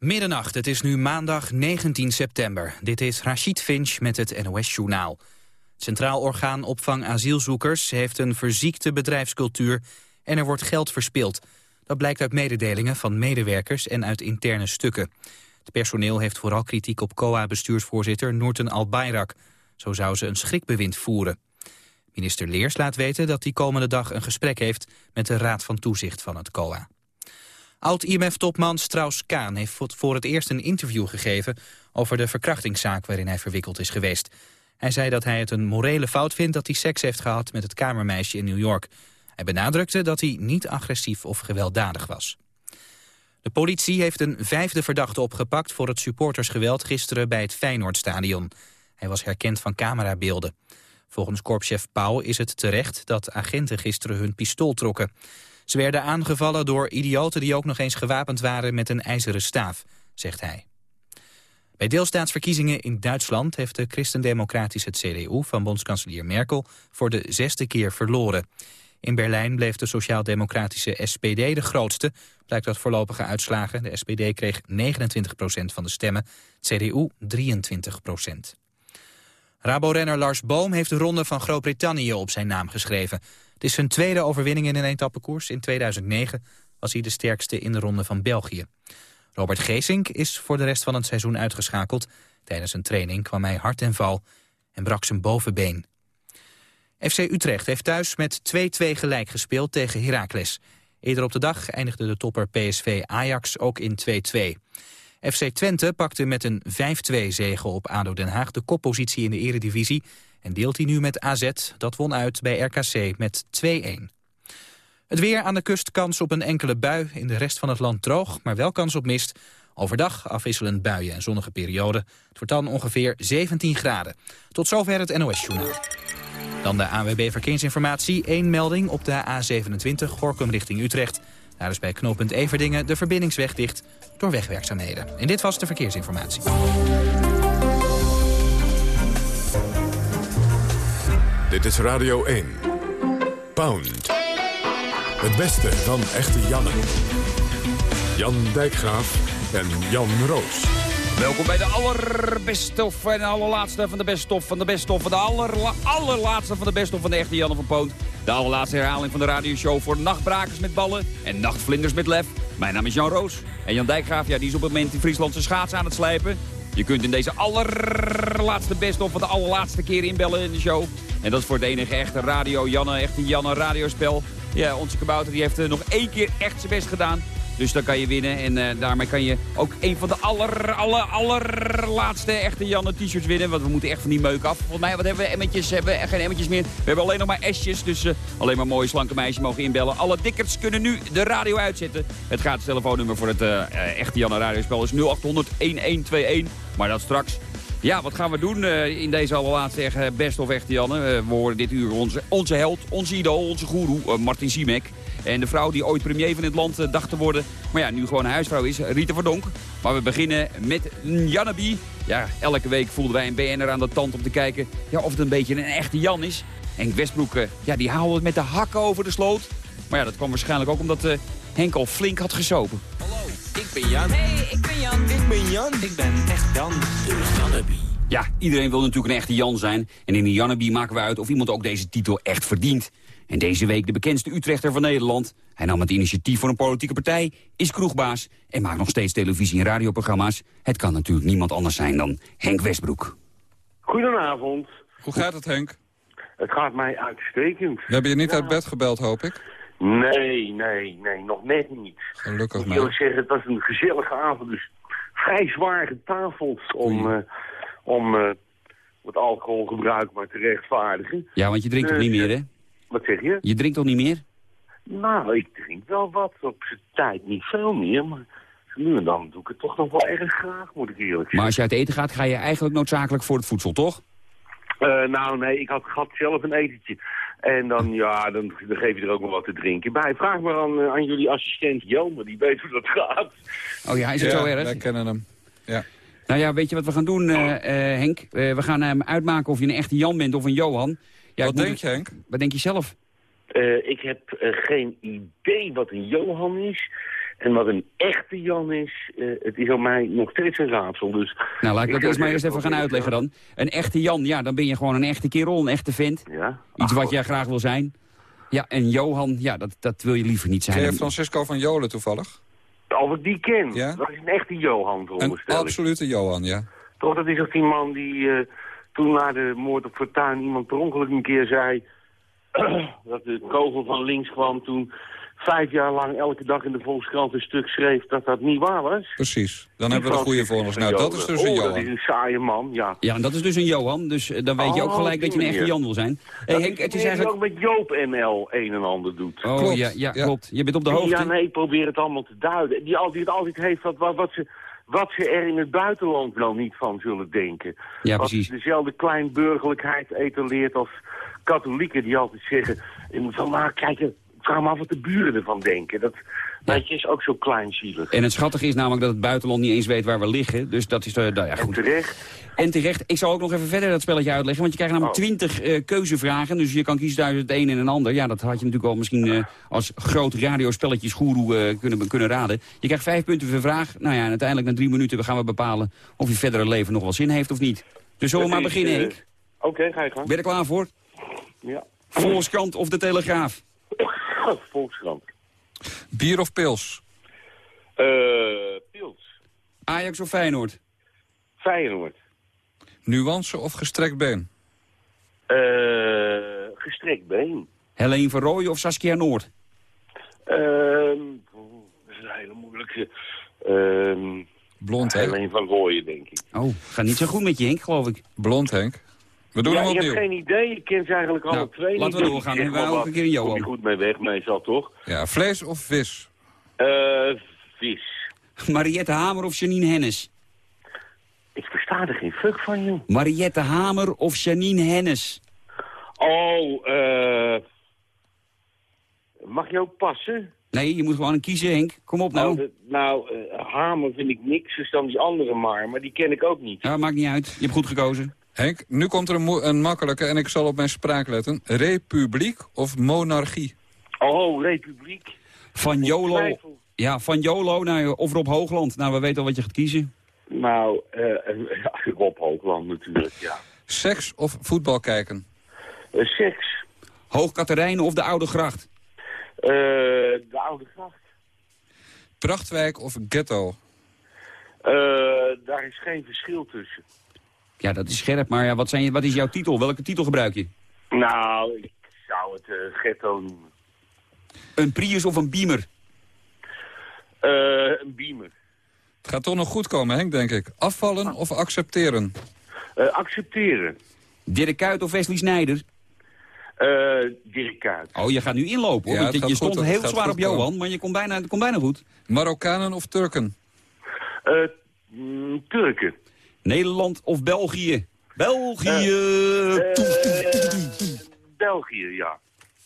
Middernacht, het is nu maandag 19 september. Dit is Rachid Finch met het NOS-journaal. Centraal Orgaan Opvang Asielzoekers heeft een verziekte bedrijfscultuur... en er wordt geld verspild. Dat blijkt uit mededelingen van medewerkers en uit interne stukken. Het personeel heeft vooral kritiek op COA-bestuursvoorzitter Noorten Al-Bayrak. Zo zou ze een schrikbewind voeren. Minister Leers laat weten dat hij komende dag een gesprek heeft... met de Raad van Toezicht van het COA. Oud-IMF-topman Strauss-Kaan heeft voor het eerst een interview gegeven... over de verkrachtingszaak waarin hij verwikkeld is geweest. Hij zei dat hij het een morele fout vindt dat hij seks heeft gehad met het kamermeisje in New York. Hij benadrukte dat hij niet agressief of gewelddadig was. De politie heeft een vijfde verdachte opgepakt voor het supportersgeweld gisteren bij het Feyenoordstadion. Hij was herkend van camerabeelden. Volgens korpschef Pauw is het terecht dat agenten gisteren hun pistool trokken. Ze werden aangevallen door idioten die ook nog eens gewapend waren met een ijzeren staaf, zegt hij. Bij deelstaatsverkiezingen in Duitsland heeft de christendemocratische CDU van bondskanselier Merkel voor de zesde keer verloren. In Berlijn bleef de sociaal-democratische SPD de grootste, blijkt uit voorlopige uitslagen. De SPD kreeg 29% van de stemmen, CDU 23% Rabo-renner Lars Boom heeft de ronde van Groot-Brittannië op zijn naam geschreven. Het is zijn tweede overwinning in een etappekoers. In 2009 was hij de sterkste in de ronde van België. Robert Geesink is voor de rest van het seizoen uitgeschakeld. Tijdens een training kwam hij hard en val en brak zijn bovenbeen. FC Utrecht heeft thuis met 2-2 gelijk gespeeld tegen Heracles. Eerder op de dag eindigde de topper PSV Ajax ook in 2-2. FC Twente pakte met een 5-2 zege op ADO Den Haag de koppositie in de eredivisie... en deelt hij nu met AZ, dat won uit bij RKC met 2-1. Het weer aan de kust kans op een enkele bui, in de rest van het land droog... maar wel kans op mist. Overdag afwisselend buien en zonnige perioden. Het wordt dan ongeveer 17 graden. Tot zover het NOS-journaal. Dan de ANWB Verkeersinformatie. Eén melding op de A27 Gorkum richting Utrecht... Daar is bij knooppunt Everdingen de verbindingsweg dicht door wegwerkzaamheden. En dit was de verkeersinformatie. Dit is Radio 1. Pound. Het beste van echte Janne. Jan Dijkgraaf en Jan Roos. Welkom bij de allerbeste of en allerlaatste van de beste of van de beste of van de allerla allerlaatste van de beste of van de echte Janne van Poont. De allerlaatste herhaling van de radioshow voor nachtbrakers met ballen en nachtvlinders met lef. Mijn naam is Jan Roos. En Jan Dijkgraaf, ja, die is op het moment in Frieslandse schaats aan het slijpen. Je kunt in deze allerlaatste best of van de allerlaatste keer inbellen in de show. En dat is voor het enige echte radio Janne, echt een Janne radiospel. Ja, onze kabouter die heeft uh, nog één keer echt zijn best gedaan. Dus dan kan je winnen en uh, daarmee kan je ook een van de aller, aller, allerlaatste echte Janne t-shirts winnen. Want we moeten echt van die meuk af. Volgens mij, wat hebben we? Emmetjes, hebben we geen emmetjes meer. We hebben alleen nog maar S'jes, dus uh, alleen maar mooie slanke meisjes mogen inbellen. Alle dikkers kunnen nu de radio uitzetten. Het gratis telefoonnummer voor het uh, echte Janne radiospel is 0800 1121. Maar dat straks. Ja, wat gaan we doen in deze allerlaatste best of echte Janne? We horen dit uur onze, onze held, onze idool, onze goeroe, Martin Siemek. En de vrouw die ooit premier van dit land uh, dacht te worden, maar ja, nu gewoon een huisvrouw is, Rita Verdonk. Maar we beginnen met Jannebi. Ja, elke week voelden wij een BN'er aan de tand om te kijken ja, of het een beetje een echte Jan is. En Westbroek, ja, die haalde het met de hakken over de sloot. Maar ja, dat kwam waarschijnlijk ook omdat Henk al flink had gesopen. Hallo, ik ben Jan. Hey, ik ben Jan. Ik ben Jan. Ik ben echt Jan. De Jannebi. Ja, iedereen wil natuurlijk een echte Jan zijn. En in de Jannebi maken we uit of iemand ook deze titel echt verdient. En deze week de bekendste Utrechter van Nederland. Hij nam het initiatief voor een politieke partij, is kroegbaas... en maakt nog steeds televisie- en radioprogramma's. Het kan natuurlijk niemand anders zijn dan Henk Westbroek. Goedenavond. Hoe gaat het, Henk? Het gaat mij uitstekend. We hebben je niet uit bed gebeld, hoop ik? Nee, nee, nee, nog net niet. Gelukkig Ik maar. wil zeggen, het was een gezellige avond, dus vrij zwaar getafeld om. Eh, om eh, het alcoholgebruik maar te rechtvaardigen. Ja, want je drinkt toch niet meer, hè? Wat zeg je? Je drinkt toch niet meer? Nou, ik drink wel wat. Op zijn tijd niet veel meer, maar nu en dan doe ik het toch nog wel erg graag, moet ik eerlijk Maar zeggen. als je uit eten gaat, ga je eigenlijk noodzakelijk voor het voedsel, toch? Eh, nou, nee, ik had, had zelf een etentje. En dan, ja, dan, dan geef je er ook wel wat te drinken bij. Vraag maar aan, eh, aan jullie assistent Jelmer, die weet hoe dat gaat. Oh ja, is het ja, zo erg? wij kennen hem. Ja. Nou ja, weet je wat we gaan doen, eh, eh, Henk? Eh, we gaan hem uitmaken of je een echte Jan bent of een Johan. Ja, Wat denk je, Henk? Wat denk je zelf? Eh, ik heb geen idee wat een Johan is. En wat een echte Jan is, eh, het is aan mij nog steeds een raadsel. Dus Nou, laat ik dat eerst maar eens zeggen, even gaan uitleggen dan. Een echte Jan, ja, dan ben je gewoon een echte kerel, een echte vent. Ja. Iets Ach, wat jij graag wil zijn. Ja, en Johan, ja, dat, dat wil je liever niet Ken je zijn. Francisco van Jolen toevallig? Of ik die ken. Ja? Dat is een echte Johan, Een veronderstel ik. absolute Johan, ja. Toch, dat is ook die man die eh, toen na de moord op Fortuyn iemand per ongeluk een keer zei... dat de kogel van links kwam toen vijf jaar lang elke dag in de Volkskrant een stuk schreef dat dat niet waar was. Precies. Dan hebben we de goede ons. Nou, dat is dus een oh, dat Johan. is een saaie man, ja. Ja, en dat is dus een Johan, dus eh, dan weet je ook Oh, gelijk dat je een die echte. Jan wil zijn. hey, Dat Henk, het is die eigenlijk... ook met Joop NL een en ander doet. Oh, Klopt, ja, ja, ja. klopt. Je bent op de hoogte. Ja, nee, ik probeer het allemaal te duiden. Die altijd, altijd heeft wat, wat, wat, ze, wat ze er in het buitenland wel niet van zullen denken. Ja, Wat precies. dezelfde kleinburgerlijkheid etaleert als katholieken die altijd zeggen... je moet van, nou, kijk, ik vraag me af wat de buren ervan denken. Dat is ook zo kleinzielig. En het schattige is namelijk dat het buitenland niet eens weet waar we liggen. Dus dat is, uh, nou ja, En goed. terecht. En terecht, ik zal ook nog even verder dat spelletje uitleggen. Want je krijgt namelijk Oh. twintig eh, keuzevragen. Dus je kan kiezen tussen het een en een ander. Ja, dat had je natuurlijk al misschien eh, als groot radiospelletjesgoeroe kunnen, kunnen raden. Je krijgt vijf punten per vraag. Nou ja, en uiteindelijk na drie minuten gaan we bepalen... of je verdere leven nog wel zin heeft of niet. Dus zullen we maar beginnen, Henk? Oké, ga je gang. Ben je er klaar voor? Ja. Volkskrant of de Telegraaf? Volkskrant. Bier of pils? Eh Pils. Ajax of Feyenoord? Feyenoord. Nuance of gestrekt been? Eh gestrekt been. Helene van Rooyen of Saskia Noord? Ehm, oeh, dat is een hele moeilijke. Ehm Blond? Alleen van Rooyen, denk ik. Oh, gaat niet zo goed met je, Henk, geloof ik. Blond, Henk. We doen ja, hem je hebt opnieuw. geen idee. Je kent ze eigenlijk alle Nou, twee laten niet. we doorgaan. Maar wij ook een keer een Johan. Kom je goed mee weg, meestal toch? Ja, vlees of vis? Eh vis. Mariette Hamer of Janine Hennis? Ik versta er geen fuck van, joh. Mariette Hamer of Janine Hennis? Oh, eh... Mag je ook passen? Nee, je moet gewoon kiezen, Henk. Kom op nou. Oh, nou, eh, Hamer vind ik niks, dus dan die andere maar. Maar die ken ik ook niet. Ja, maakt niet uit. Je hebt goed gekozen. Henk, nu komt er een, makkelijke en ik zal op mijn spraak letten. Republiek of monarchie? Oh, Republiek. Van Jolo. Ja, van Jolo nou, of Rob Hoogland. Nou, we weten al wat je gaat kiezen. Nou, eh ja, Rob Hoogland natuurlijk, ja. Seks of voetbal kijken? Eh, seks. Hoog Katerijnen of de Oude Gracht? De Oude Gracht. Prachtwijk of ghetto? Daar is geen verschil tussen. Ja, dat is scherp. Maar ja, wat, zijn je, wat is jouw titel? Welke titel gebruik je? Nou, ik zou het eh, ghetto noemen. Een Prius of een Beamer? Eh, een beamer. Het gaat toch nog goed komen, Henk, denk ik. Afvallen of accepteren? Eh, accepteren. Dirk Kuyt of Wesley Snijder? Eh, Dirk Kuyt. Oh, je gaat nu inlopen, hoor. Ja, je, je gaat goed, stond heel zwaar op Johan, komen. maar je komt bijna, komt bijna goed. Marokkanen of Turken? Eh, mm, Turken. Nederland of België? België! België, ja.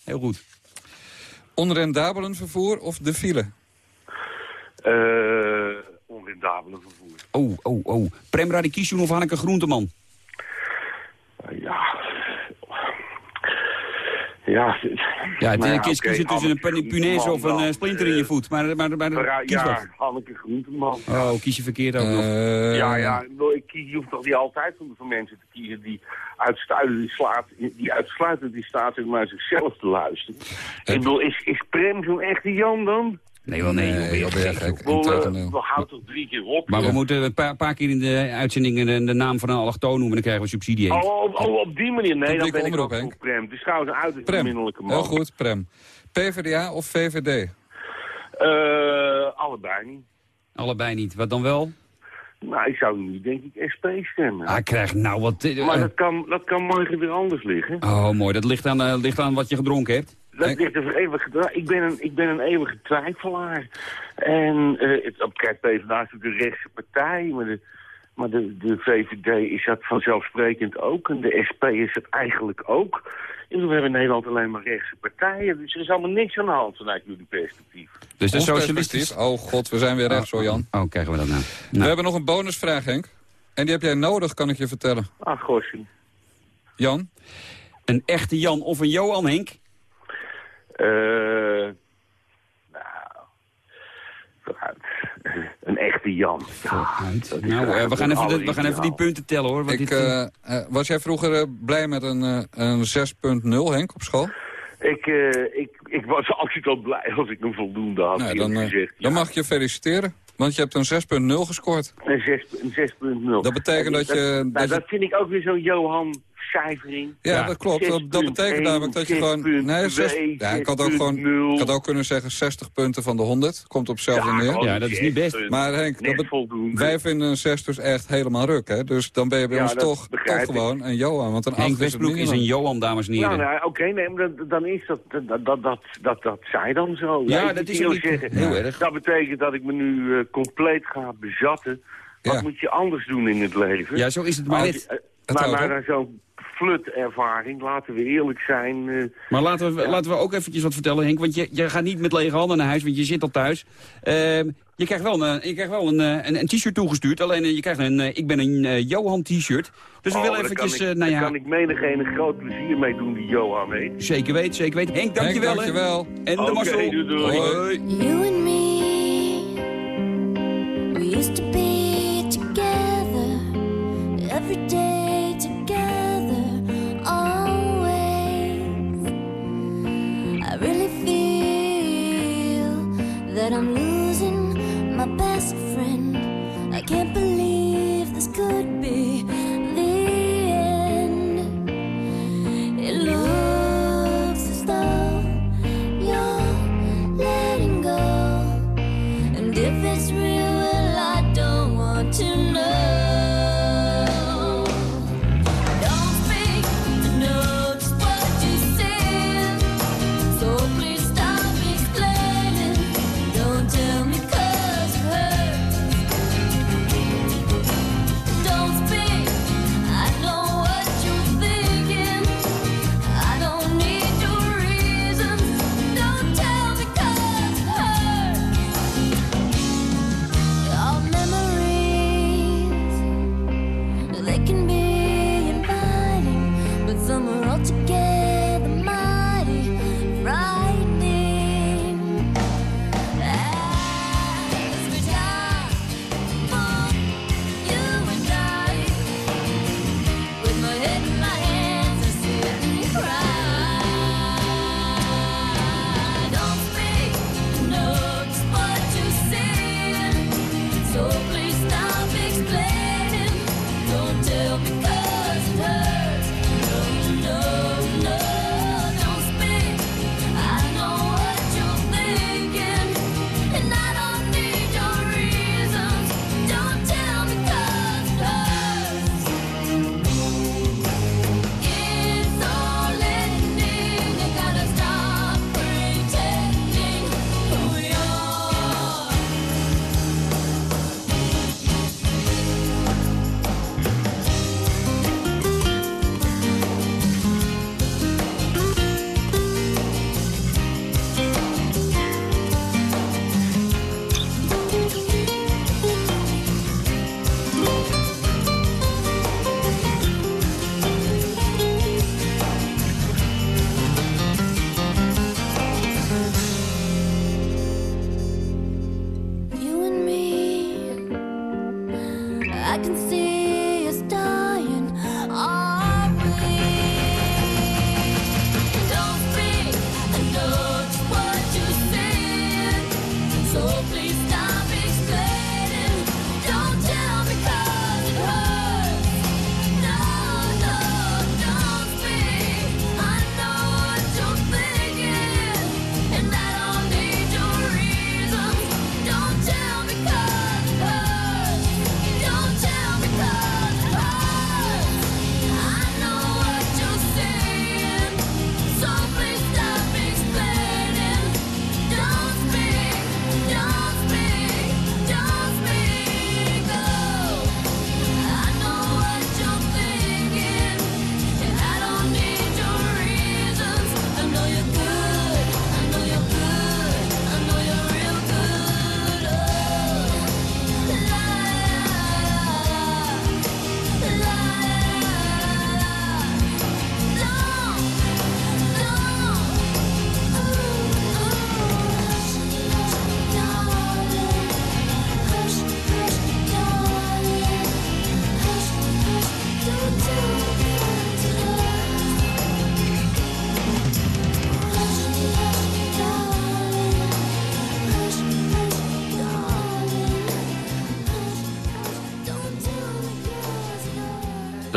Heel goed. Onrendabelen vervoer of de file? Eh, onrendabele vervoer. Oh, oh, oh. Prem Radikishun of Hanneke Groenteman? Eh, ja. Ja, Ja, het nou is kies, oké, kiezen tussen een punaise of een eh, splinter in je voet. Maar, maar, maar, Eh, kies wat. ja, Hanneke Groenteman. Oh, kies je verkeerd ook nog. Eh, Ja, ja, ik kies, je hoeft toch niet altijd voor, voor mensen te kiezen die uitsluitend, die slaat, die uitsluitend in staat om naar zichzelf te luisteren. Ik bedoel, is, is Prem zo'n echte Jan dan? Nee, wel nee, joh, Nee, gek, gek. eh, Integendeel. we houden toch drie keer op. Maar we moeten een paar, paar keer in de uitzending de, de naam van een allochtoon noemen. Dan krijgen we subsidie. Oh, op, oh, op die manier. Nee, dan ben ik ook voor Prem. Het is trouwens een uiterst beminnelijke man. heel goed, Prem. PvdA of VVD? Eh, allebei niet. Allebei niet. Wat dan wel? Nou, ik zou nu denk ik SP stemmen. Ah, ik krijg nou wat... eh, maar dat kan, dat kan morgen weer anders liggen. Oh, mooi. Dat ligt aan, eh, ligt aan wat je gedronken hebt. Dat ligt er eeuwig gedra- ik ben een Ik ben een eeuwige twijfelaar. En eh het, op kijk, PvdA is natuurlijk een rechtse partij, maar de, maar de, de VVD is dat vanzelfsprekend ook. En de SP is het eigenlijk ook. En we hebben in Nederland alleen maar rechtse partijen. Dus er is allemaal niks aan de hand vanuit jullie perspectief. Dus de socialistisch... Oh god, we zijn weer rechts hoor, Jan. Oh, krijgen we dat nou. We nou. hebben nog een bonusvraag, Henk. En die heb jij nodig, kan ik je vertellen. Ach, gossie. Jan? Een echte Jan of een Johan, Henk? Eh, nou, vooruit. Een echte Jan. Ja, Nou, eh, we gaan, even, de- we gaan even die punten tellen hoor. Want Ik, dit, eh, eh, was jij vroeger blij met een, een 6.0, Henk, op school? Ik, eh, ik, ik was altijd al blij als ik een voldoende had, Nou, dan, gezegd. dan Ja. mag ik je feliciteren. Want je hebt een 6.0 gescoord. Een 6 een 6.0. Dat betekent dat je- nou, dat je- dat vind ik ook weer zo'n Johan cijfering. Ja, Ja. dat klopt. Dat, dat betekent 6.1, namelijk dat je gewoon... Nee, zes, 6.2, ja, ik had ook gewoon... 6.0. Ik had ook kunnen zeggen 60 punten van de 100. Komt op hetzelfde neer. gewoon Ja, dat is niet best. Maar Henk, dat wij vinden een 6 dus echt helemaal ruk. Hè? Dus dan ben je bij Ja, ons toch, gewoon een Johan. Want een 8 Henk Westbroek is een Johan, dames en heren. Ja, nou, oké, nee, maar dan, dan is dat, dat, dat, dat, dat, dat zij dan zo. Ja, dat is niet zeggen, heel erg. Dat betekent dat ik me nu eh, compleet ga bezatten. Wat Ja. moet je anders doen in het leven? Ja, zo is het maar net. maar maar zo'n flutervaring, laten we eerlijk zijn... eh, Maar laten we, laten we ook eventjes wat vertellen, Henk. Want je, je gaat niet met lege handen naar huis, want je zit al thuis. Ehm, je krijgt wel een, je krijgt wel een, eh, een, een t-shirt toegestuurd. Alleen eh, je krijgt een, eh, ik ben een eh, Johan t-shirt. Dus we oh, willen daar eventjes, kan eh, ik, nou daar ja, kan ik menigeen een groot plezier mee doen die Johan heet. zeker weten, zeker weten. Henk, Henk, dankjewel. dankjewel. En de Marcel. doei, doei. Hoi. You and me, we used to be together every day that I'm losing my best friend. I can't believe this could be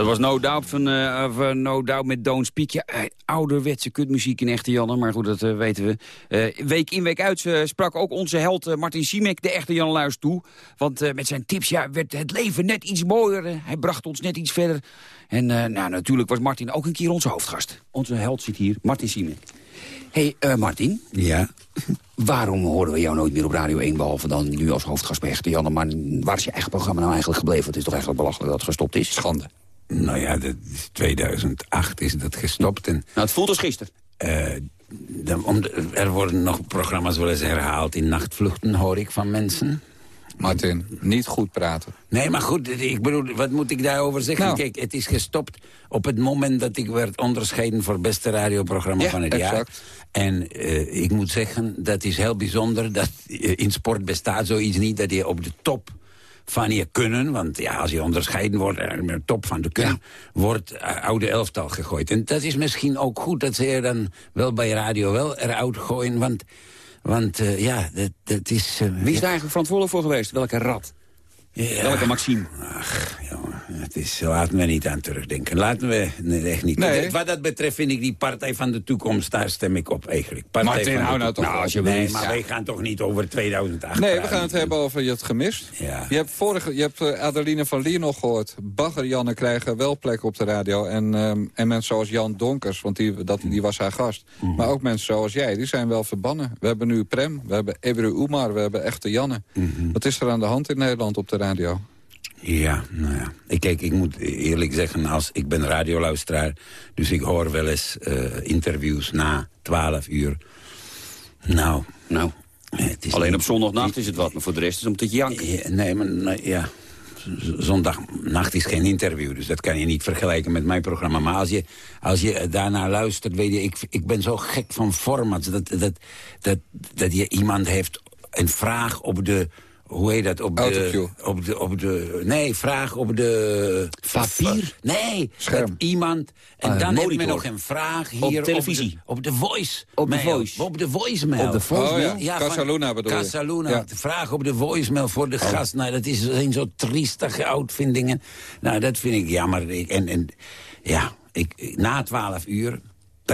was No Doubt, van, eh, of, eh, no doubt met Don't Speak. Ja, eh, ouderwetse kutmuziek in echte Janne, maar goed, dat weten we. Week in, week uit sprak ook onze held Martin Siemek de echte Jan Luis toe. Want met zijn tips ja, werd het leven net iets mooier. hij bracht ons net iets verder. En nou, natuurlijk was Martin ook een keer onze hoofdgast. Onze held zit hier, Martin Siemek. Hé, hey, Martin. Ja. Waarom horen we jou nooit meer op Radio 1, behalve dan nu als hoofdgast bij Echte Janne? Maar waar is je eigen programma nou eigenlijk gebleven? Het is toch eigenlijk belachelijk dat het gestopt is? Schande. Nou ja, dat is 2008 is dat gestopt. En, Nou, het voelt als gisteren. eh, dan- om de- er worden nog programma's wel eens herhaald in nachtvluchten, hoor ik van mensen. Martin, niet goed praten. Nee, maar goed, ik bedoel, wat moet ik daarover zeggen? Nou. Kijk, het is gestopt op het moment dat ik werd onderscheiden... voor beste radioprogramma Ja, van het exact. jaar. En eh, ik moet zeggen, dat is heel bijzonder... dat eh, in sport bestaat zoiets niet dat je op de top van je kunnen... want ja, als je onderscheiden wordt, eh, de top van de kunnen... wordt eh, oude elftal gegooid. En dat is misschien ook goed dat ze er dan wel bij radio wel eruit gooien... want, want eh, ja, dat, dat is... eh, Wie is daar eigenlijk verantwoordelijk voor geweest? Welke rat? Ja. Welke Maxime? Ach, jongen, het is, laten we niet aan terugdenken. Laten we, nee, echt niet. Nee. Wat dat betreft vind ik die Partij van de Toekomst, daar stem ik op eigenlijk. Partij Martin, van hou nou toch op. als je Nee, Ja. maar wij gaan toch niet over 2008 Nee, we gaan het hebben over je hebt gemist. Ja. Je hebt, vorige, je hebt eh, Adeline van Lier nog gehoord. Bagger-Janne krijgen wel plek op de radio. En, ehm, en mensen zoals Jan Donkers, want die, dat, die was haar gast. Mm. Maar ook mensen zoals jij, die zijn wel verbannen. We hebben nu Prem, we hebben Ebru Oemar, we hebben echte Janne. Mhm. Wat is er aan de hand in Nederland op de radio? Ja, nou ja. Ik, kijk, ik moet eerlijk zeggen, als, ik ben radioluisteraar... dus ik hoor wel eens eh, interviews na 12 uur. Nou, Nou, het is alleen niet- op zondagnacht is het wat, maar voor de rest is het om te janken. Ja, nee, maar nou, ja. Zondagnacht is geen interview, dus dat kan je niet vergelijken met mijn programma. Maar als je, als je daarnaar luistert, weet je, ik, ik ben zo gek van formats. Dat, dat, dat, dat je iemand heeft een vraag op de... Hoe heet dat? Op de, op de, op de, nee, vraag op de... Papier? Nee, Scherm. iemand... En Ah, dan heb monitor. men nog een vraag hier... televisie. Op de, op de voice. Op de voice. Op de voicemail. Op de voicemail? Oh ja, van- Casaluna bedoel je? Casaluna. Ja. De vraag op de voicemail voor de gast. Nou, dat is, zijn zo triestige uitvindingen. Nou, dat vind ik jammer. Ik- En, en ja, ik, na twaalf uur...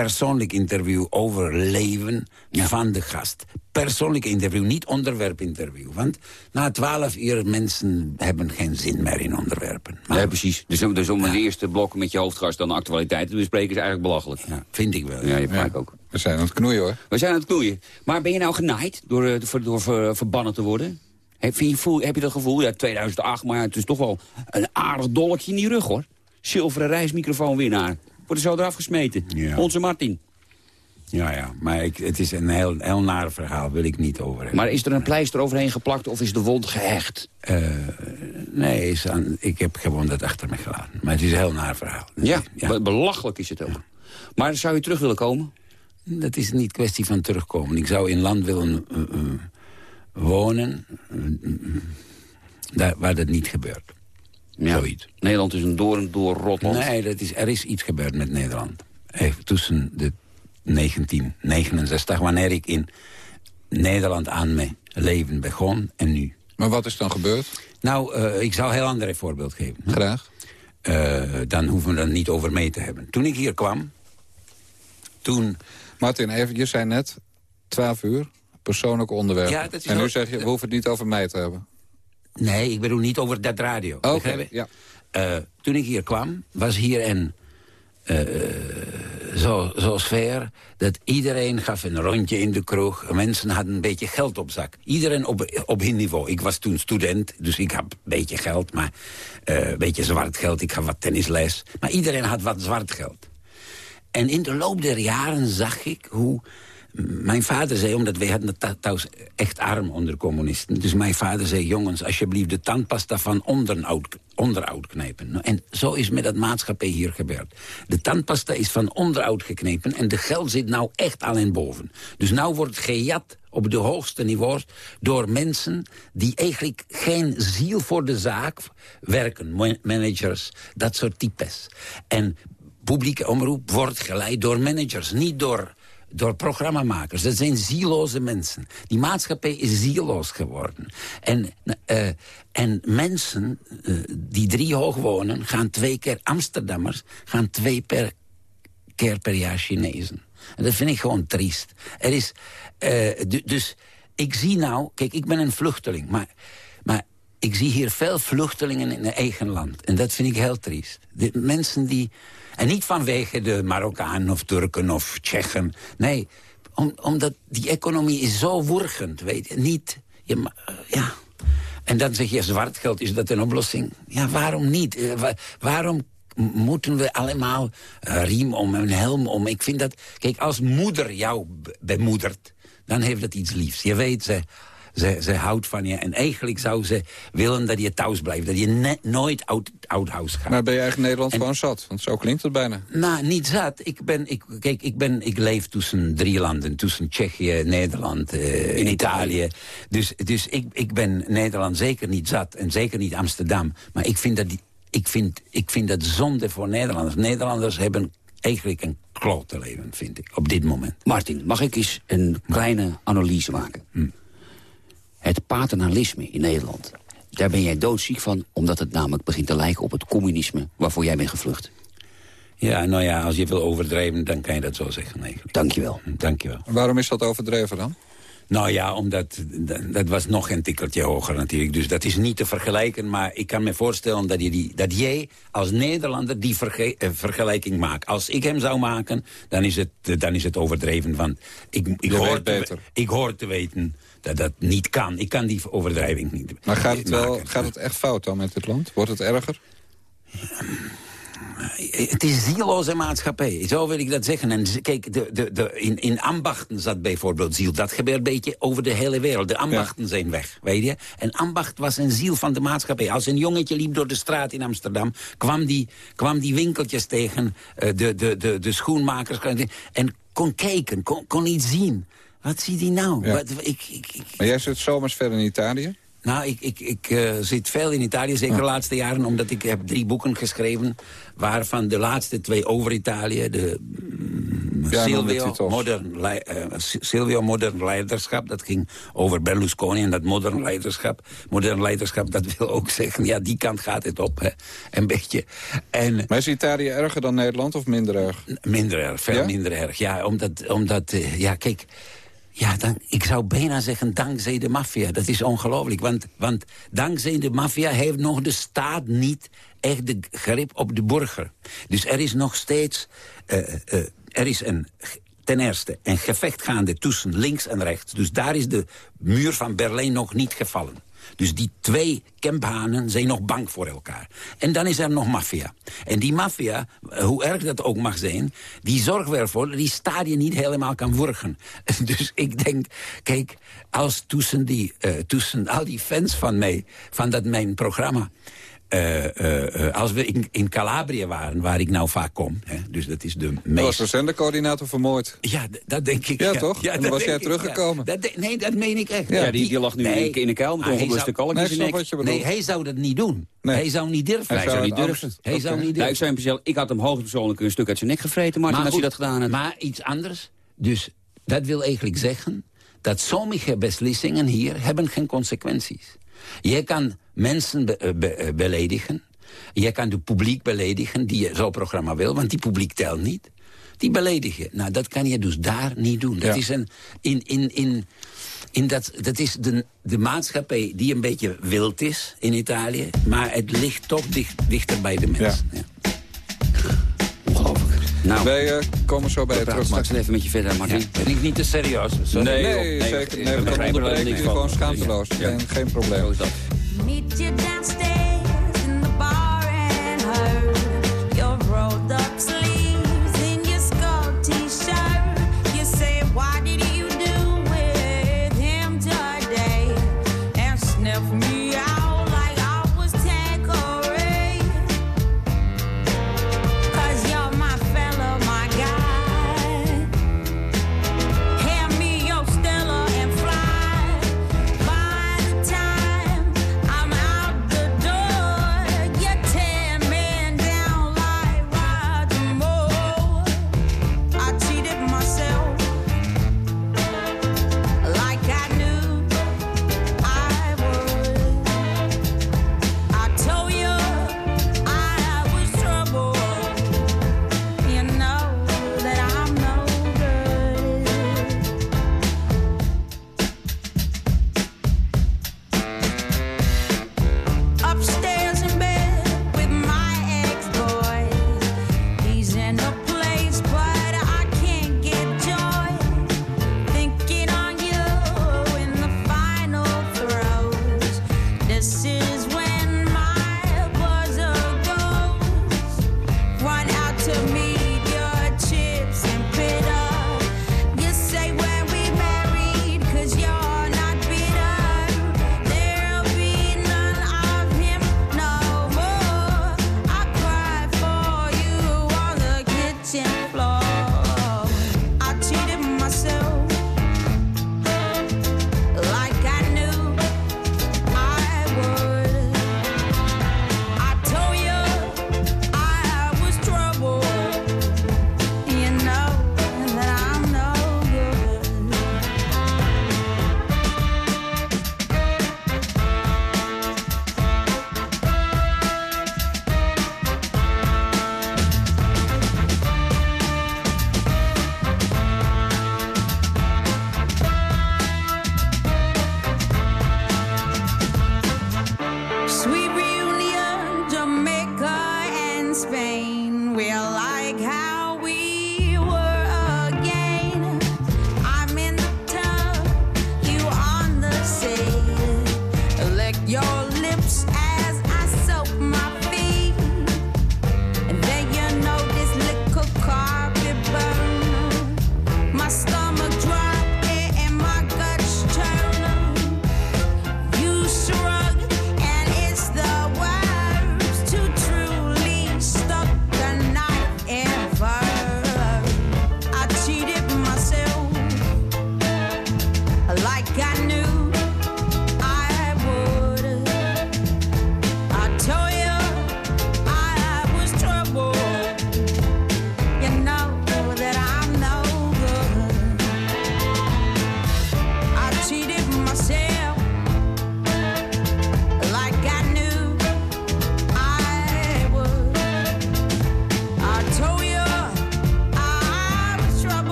Persoonlijk interview over leven van de gast. Persoonlijk interview, niet onderwerpinterview. Want na twaalf uur mensen hebben geen zin meer in onderwerpen. Maar, Ja, precies. Dus, om- dus om een eerste blok met je hoofdgast dan de actualiteit te bespreken is eigenlijk belachelijk. ja, vind ik wel. Ja, je gelijk ook. We zijn aan het knoeien hoor. We zijn aan het knoeien. Maar ben je nou genaaid door, eh, door, door ver- verbannen te worden? Heb je, voel, heb je dat gevoel? Ja, 2008, maar het is toch wel een aardig dolkje in die rug, hoor. Zilveren reismicrofoonwinnaar. Wordt er zo eraf gesmeten. Ja. Onze Martin. Ja, ja, maar ik, het is een heel, heel naar verhaal, wil ik niet over hebben. Maar is er een pleister overheen geplakt of is de wond gehecht? Eh, nee, is aan, ik heb gewoon dat achter me gelaten. Maar het is een heel naar verhaal. Ja, ja. be- belachelijk is het ook. Maar zou je terug willen komen? Dat is niet kwestie van terugkomen. Ik zou in land willen eh, eh, wonen daar, waar dat niet gebeurt. Zoiets. Nederland is een door en door rotland. Nee, dat is, er is iets gebeurd met Nederland. Even tussen de 1969, wanneer ik in Nederland aan mijn leven begon, en nu. Maar wat is dan gebeurd? Nou, eh, ik zou een heel ander voorbeeld geven. Graag. Eh, dan hoeven we er niet over mee te hebben. Toen ik hier kwam, toen... Martin, even, je zei net 12 uur, persoonlijk onderwerp. Ja, dat is en nu wel- zeg je, we hoeven het niet over mij te hebben. Nee, ik bedoel niet over dat radio. Oké, ja. Eh, toen ik hier kwam, was hier een zo, zo sfeer... dat iedereen gaf een rondje in de kroeg. Mensen hadden een beetje geld op zak. Iedereen op, op hun niveau. Ik was toen student, dus ik had een beetje geld. Maar eh, een beetje zwart geld. Ik had wat tennisles. Maar iedereen had wat zwart geld. En in de loop der jaren zag ik hoe... Mijn vader zei, omdat wij hadden het thuis echt arm onder communisten. Dus mijn vader zei, jongens, alsjeblieft de tandpasta van onderuit, onderuit knijpen. Nou, En zo is met dat maatschappij hier gebeurd. De tandpasta is van onderuit geknepen en de geld zit nou echt al in boven. Dus nou wordt gejat op de hoogste niveaus door mensen die eigenlijk geen ziel voor de zaak werken. Ma- Managers, dat soort types. En publieke omroep wordt geleid door managers, niet door door programmamakers. Dat zijn zieloze mensen. Die maatschappij is zieloos geworden. En, eh, en mensen eh, die drie hoog wonen, gaan twee keer Amsterdammers... gaan twee per, keer per jaar Chinezen. En dat vind ik gewoon triest. Er is, eh, du- dus ik zie nou... Kijk, ik ben een vluchteling, maar... maar ik zie hier veel vluchtelingen in hun eigen land. En dat vind ik heel triest. Mensen die... En niet vanwege de Marokkanen of Turken of Tsjechen. Nee, om, omdat die economie is zo wurgend, weet je. Niet... Je, eh, ja. En dan zeg je, zwart geld, is dat een oplossing? Ja, waarom niet? Eh, wa- waarom moeten we allemaal eh, riem om en helm om? Ik vind dat... Kijk, als moeder jou be- bemoedert, dan heeft dat iets liefs. Je weet, ze, ze, ze houdt van je. En eigenlijk zou ze willen dat je thuis blijft. Dat je ne- nooit oud, oud huis gaat. Maar ben je eigenlijk Nederland En- gewoon zat? Want zo klinkt het bijna. Nou, niet zat. Ik, ben, ik, kijk, ik, ben, ik leef tussen drie landen. Tussen Tsjechië, Nederland, eh, in Italië. Dus, dus ik, ik ben Nederland zeker niet zat. En zeker niet Amsterdam. Maar ik vind dat, die, ik vind, ik vind dat zonde voor Nederlanders. Nederlanders hebben eigenlijk een klote leven, vind ik. Op dit moment. Martin, mag ik eens een kleine analyse maken? Hm. Het paternalisme in Nederland. Daar ben jij doodziek van, omdat het namelijk begint te lijken op het communisme waarvoor jij bent gevlucht. Ja, nou ja, als je wil overdrijven, dan kan je dat zo zeggen eigenlijk. Dankjewel. Dankjewel. Waarom is dat overdreven dan? Nou ja, omdat dat, was nog een tikkeltje hoger natuurlijk. Dus dat is niet te vergelijken. Maar ik kan me voorstellen dat, je die, dat jij als Nederlander die verge- eh, vergelijking maakt. Als ik hem zou maken, dan is het, dan is het overdreven. Want ik, ik, hoor te, beter. ik hoor te weten dat dat niet kan. Ik kan die overdrijving niet Maar gaat het, wel, maken. gaat het echt fout dan met dit land? Wordt het erger? Het is zieloze maatschappij, zo wil ik dat zeggen. En kijk, de, de, de, in, in ambachten zat bijvoorbeeld ziel. Dat gebeurt een beetje over de hele wereld. De ambachten zijn weg, weet je. En ambacht was een ziel van de maatschappij. Als een jongetje liep door de straat in Amsterdam... kwam die, kwam die winkeltjes tegen, eh, de, de, de, de schoenmakers... en kon kijken, kon, kon iets zien. Wat ziet hij nou? Ja. Wat, ik, ik, ik, Maar jij zit zomers ver in Italië. nou, ik, ik, ik eh, zit veel in Italië, zeker de laatste jaren... omdat ik heb drie boeken geschreven... waarvan de laatste twee over Italië... De, mm, Ja, Silvio, modern, eh, Silvio Modern Leiderschap, dat ging over Berlusconi en dat modern leiderschap. Modern leiderschap, dat wil ook zeggen, ja, die kant gaat het op, hè. Een beetje. En Maar is Italië erger dan Nederland of minder erg? Minder erg, veel Ja? minder erg. Ja, omdat, omdat eh, ja, kijk... Ja, dan, ik zou bijna zeggen dankzij de maffia. Dat is ongelooflijk, want, want dankzij de maffia heeft nog de staat niet echt de grip op de burger. Dus er is nog steeds... eh, eh, er is een, ten eerste een gevecht gaande tussen links en rechts. Dus daar is de muur van Berlijn nog niet gevallen. Dus die twee kemphanen zijn nog bang voor elkaar. En dan is er nog maffia. En die maffia, eh, hoe erg dat ook mag zijn... die zorgt ervoor dat die stadion niet helemaal kan wurgen. Dus ik denk, kijk, als tussen, die, eh, tussen al die fans van mij... van dat mijn programma... eh, eh, eh, als we in, in Calabria waren, waar ik nou vaak kom... Hè, dus dat is de Er was meest de zendercoördinator vermoord. ja, dat denk ik. Ja, toch? En dan dat was jij denk ik, ja. teruggekomen. Dat nee, dat meen ik echt. Ja, die- die lag nu in- in de kuil met maar hij zou- kalkjes Nee, in hij zou dat niet doen. Nee. Hij zou niet durven. Hij zou uit niet durven. Hij zou niet Nou, durven. ik zou had hem hoogstpersoonlijk een stuk uit zijn nek gevreten, Martin, als hij goed, dat gedaan had. Maar iets anders. Dus dat wil eigenlijk zeggen dat sommige beslissingen hier hebben geen consequenties. Je kan mensen be- eh, be- eh, beledigen. Je kan het publiek beledigen die je zo'n programma wil, want die publiek telt niet. Die beledigen. Nou, dat kan je dus daar niet doen. Dat Ja. is een... In, in, in, in dat, dat is de, de maatschappij die een beetje wild is in Italië. Maar het ligt toch dicht, dichter bij de mensen. Ja. Ongelooflijk. Nou, Wij eh, komen zo bij je we terug, straks even met je verder, Martin. Ja, ben ik niet te serieus? Sorry. Nee, Nee, nee, zeker. we Nee, we onderbreken je van. gewoon schaamteloos. Ja. Geen, geen probleem. Zo is dat. You downstairs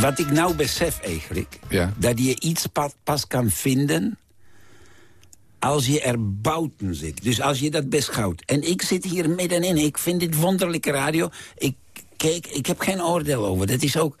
Wat ik nou besef eigenlijk... Ja. dat je iets pa- pas kan vinden als je er buiten zit. Dus als je dat beschouwt. En ik zit hier middenin. Ik vind dit wonderlijke radio. Ik, kijk, ik heb geen oordeel over. Dat is ook...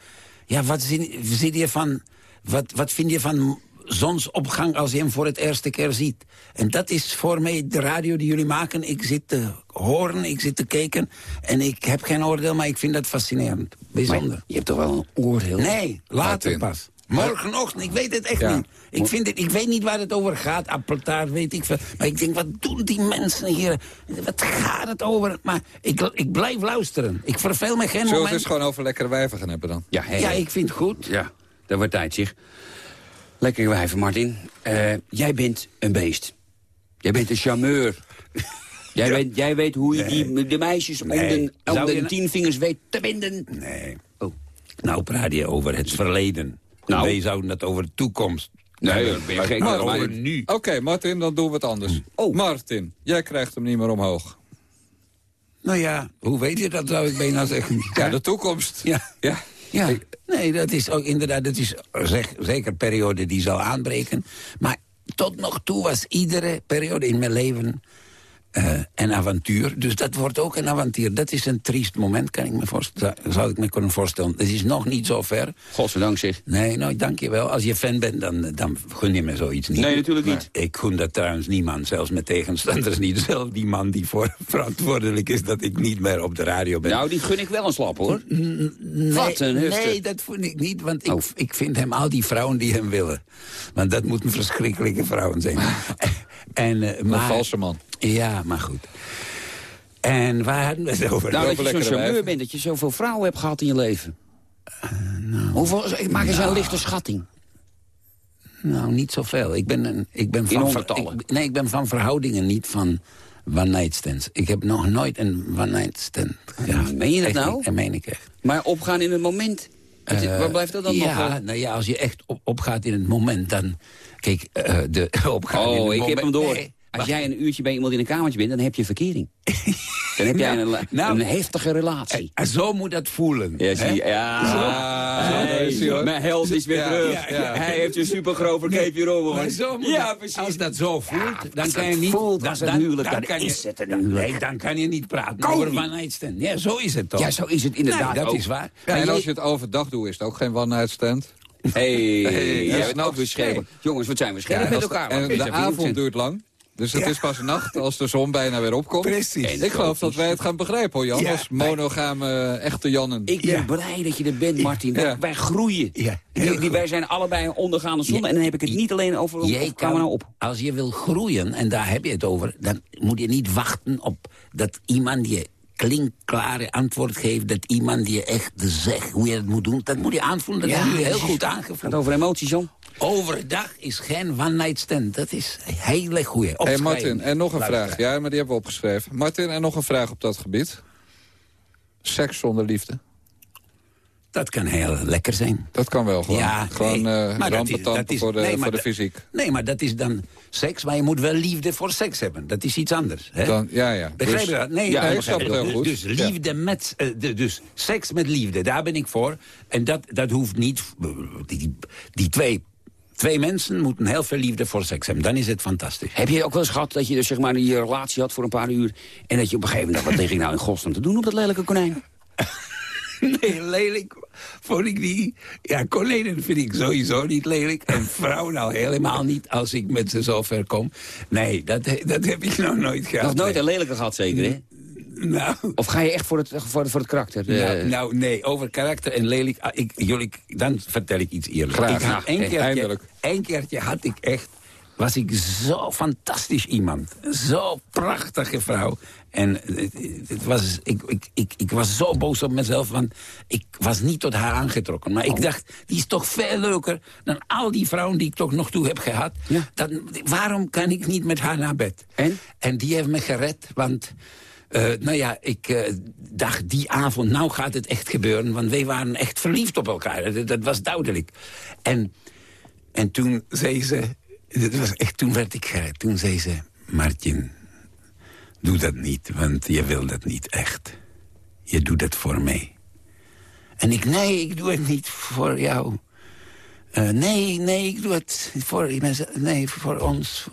Ja, wat zit je van... Wat, wat vind je van zonsopgang als je hem voor het eerste keer ziet? En dat is voor mij de radio die jullie maken. Ik zit te horen, ik zit te kijken. En ik heb geen oordeel, maar ik vind dat fascinerend. Bijzonder. Maar je hebt toch wel een oordeel? Nee, later pas. Morgenochtend, ik weet het echt Ja. niet. Ik, vind het, ik weet niet waar het over gaat, appeltaart, weet ik veel. Maar ik denk, wat doen die mensen hier? Wat gaat het over? Maar ik, ik blijf luisteren. Ik verveel me geen Zullen we het moment. dus gewoon over lekkere wijven gaan hebben dan? Ja, Ja, ik vind het goed. ja, dat wordt tijd, zeg. Lekker wijven, Martin. Eh, jij bent een beest. Jij bent een charmeur. Jij, weet, jij weet hoe je die, de meisjes Nee. om de, om de tien vingers weet te binden. Nee. Oh. Nou praat je over het verleden. Nou. Wij zouden het over de toekomst. Nee, dat ben je gek. Maar Maar over nu. Oké, Martin, dan doen we het anders. Oh. Martin, jij krijgt hem niet meer omhoog. Nou ja, hoe weet je dat, zou ik bijna zeggen. Ja, de toekomst. Ja. Ja. Ja, nee, dat is ook inderdaad, dat is zeg, zeker periode die zal aanbreken. Maar tot nog toe was iedere periode in mijn leven eh, een avontuur. Dus dat wordt ook een avontuur. Dat is een triest moment, kan ik me voorstellen, zou ik me kunnen voorstellen. Het is nog niet zo ver. Godzijdank zeg. Nee, nou, dank je wel. Als je fan bent, dan, dan gun je me zoiets niet. Nee, natuurlijk niet. Ik gun dat trouwens niemand, zelfs met tegenstanders niet. Zelf die man die voor verantwoordelijk is dat ik niet meer op de radio ben. Nou, die gun ik wel een slap, hoor. Nee, Wat een. Nee, dat vond ik niet, want ik, Oh. ik vind hem al die vrouwen die hem willen. Want dat moeten verschrikkelijke vrouwen zijn. en, eh, Een valse man. Ja, maar goed. En waar hadden we het over? Nou, dat je zo'n charmeur bent, dat je zoveel vrouwen hebt gehad in je leven. Hoeveel, ik maak eens een lichte schatting. Nou, niet zoveel. Ik ben, een, ik ben In van, ik- nee, ik ben van verhoudingen, niet van one-night stands. Ik heb nog nooit een one-night stand gehad. meen je dat Echt nou? Dat meen ik echt. Maar opgaan in het moment. Wat- Eh, waar blijft dat dan ja, nog? eh? nou ja, als je echt op, opgaat in het moment, dan... Kijk, eh, de opgaan in Oh, het ik heb moment... hem door. Nee, Als jij een uurtje bij iemand in een kamertje bent, dan heb je verkering. Dan heb jij een, nou, een heftige relatie. En zo moet dat voelen. Ja, zie je, ja. Hey, hoor. mijn held is weer Ja, terug. ja, ja. Hij heeft een supergrove cape om. Maar zo moet Ja, precies. Als dat zo voelt, dan kan je niet... voelt dan, als een dan- huwelijk, dan dan kan je, is het een dan-. Nee, dan kan je niet praten Kan over niet. one night stand. Ja, zo is het toch? Ja, zo is het inderdaad Nee, dat ook. is waar. En als je het overdag doet, is het ook geen one-night stand. Hey, Hey, jij ja, bent nou, ook weer scherp. nee. Jongens, wat zijn we scherp Ja, met als- elkaar. en de avond 24? duurt lang. Dus het is pas nacht als de zon bijna weer opkomt. Precies. Ik geloof dat wij het gaan begrijpen, hoor, Jan. Ja, als monogame echte Jannen. Ik ben Ja. blij dat je er bent, Martin. Wij, Ja. wij groeien. Die- wij zijn allebei een ondergaande zon. Ja. En dan heb ik het niet alleen over... Jij we nou op? Als je wil groeien, en daar heb je het over... dan moet je niet wachten op dat iemand je klinkklare antwoord geeft... dat iemand je echt zegt hoe je het moet doen. Dat moet je aanvoelen, dat Ja, heb je heel goed Het aangevoeld. gaat over emoties, Jan. Overdag is geen one-night stand. Dat is een hele goeie. Opschrijven. Martin, en nog een vraag. Ja, maar die hebben we opgeschreven. Martin, en nog een vraag op dat gebied. Seks zonder liefde. Dat kan heel lekker zijn. Dat kan wel gewoon. Ja, gewoon nee. Maar dat is- rampetampen dat is- voor de, nee, voor de fysiek. Nee, maar dat is dan seks, maar je moet wel liefde voor seks hebben. Dat is iets anders. Hè? Dan, ja, ja. Begrijp Dus- je dat? Nee, Ja, ik snap het begrijp heel goed. Dus Ja. liefde met, eh, dus seks met liefde, daar ben ik voor. En dat, dat hoeft niet, die, die twee, twee mensen moeten heel veel liefde voor seks hebben. Dan is het fantastisch. Heb je ook wel eens gehad dat je dus, zeg maar, die relatie had voor een paar uur... en dat je op een gegeven moment... dacht, wat lig ik nou in godsnaam te doen op dat lelijke konijn? Nee, lelijk vond ik die. Ja, konijnen vind ik sowieso niet lelijk. En vrouwen al helemaal niet als ik met ze zo ver kom. Nee, dat, dat heb ik nog nooit Je gehad. had nooit een lelijke gehad, zeker, hè? Nou, Of ga je echt voor het, voor, voor het karakter? eh? nou, nou, nee, over karakter en lelijk. ah, Ik, jullie, dan vertel ik iets eerlijk. Graag. Ik had, één, Oké, keertje, had ik echt... Was ik zo fantastisch iemand. Zo prachtige vrouw. En het, het was, ik, ik, ik, ik was zo boos op mezelf, want ik was niet tot haar aangetrokken. Maar ik dacht, die is toch veel leuker dan al die vrouwen die ik toch nog toe heb gehad. Ja. Dan, waarom kan ik niet met haar naar bed? En? En die heeft me gered, want... eh, nou ja, ik eh, dacht die avond, nou gaat het echt gebeuren. Want wij waren echt verliefd op elkaar. Dat, dat was duidelijk. En, en toen zei ze... Dat was echt, toen werd ik gered. Toen zei ze... Martin, doe dat niet, want je wil dat niet echt. Je doet het voor mij. En ik, nee, ik doe het niet voor jou. Eh, nee, nee, ik doe het voor, nee, voor ons.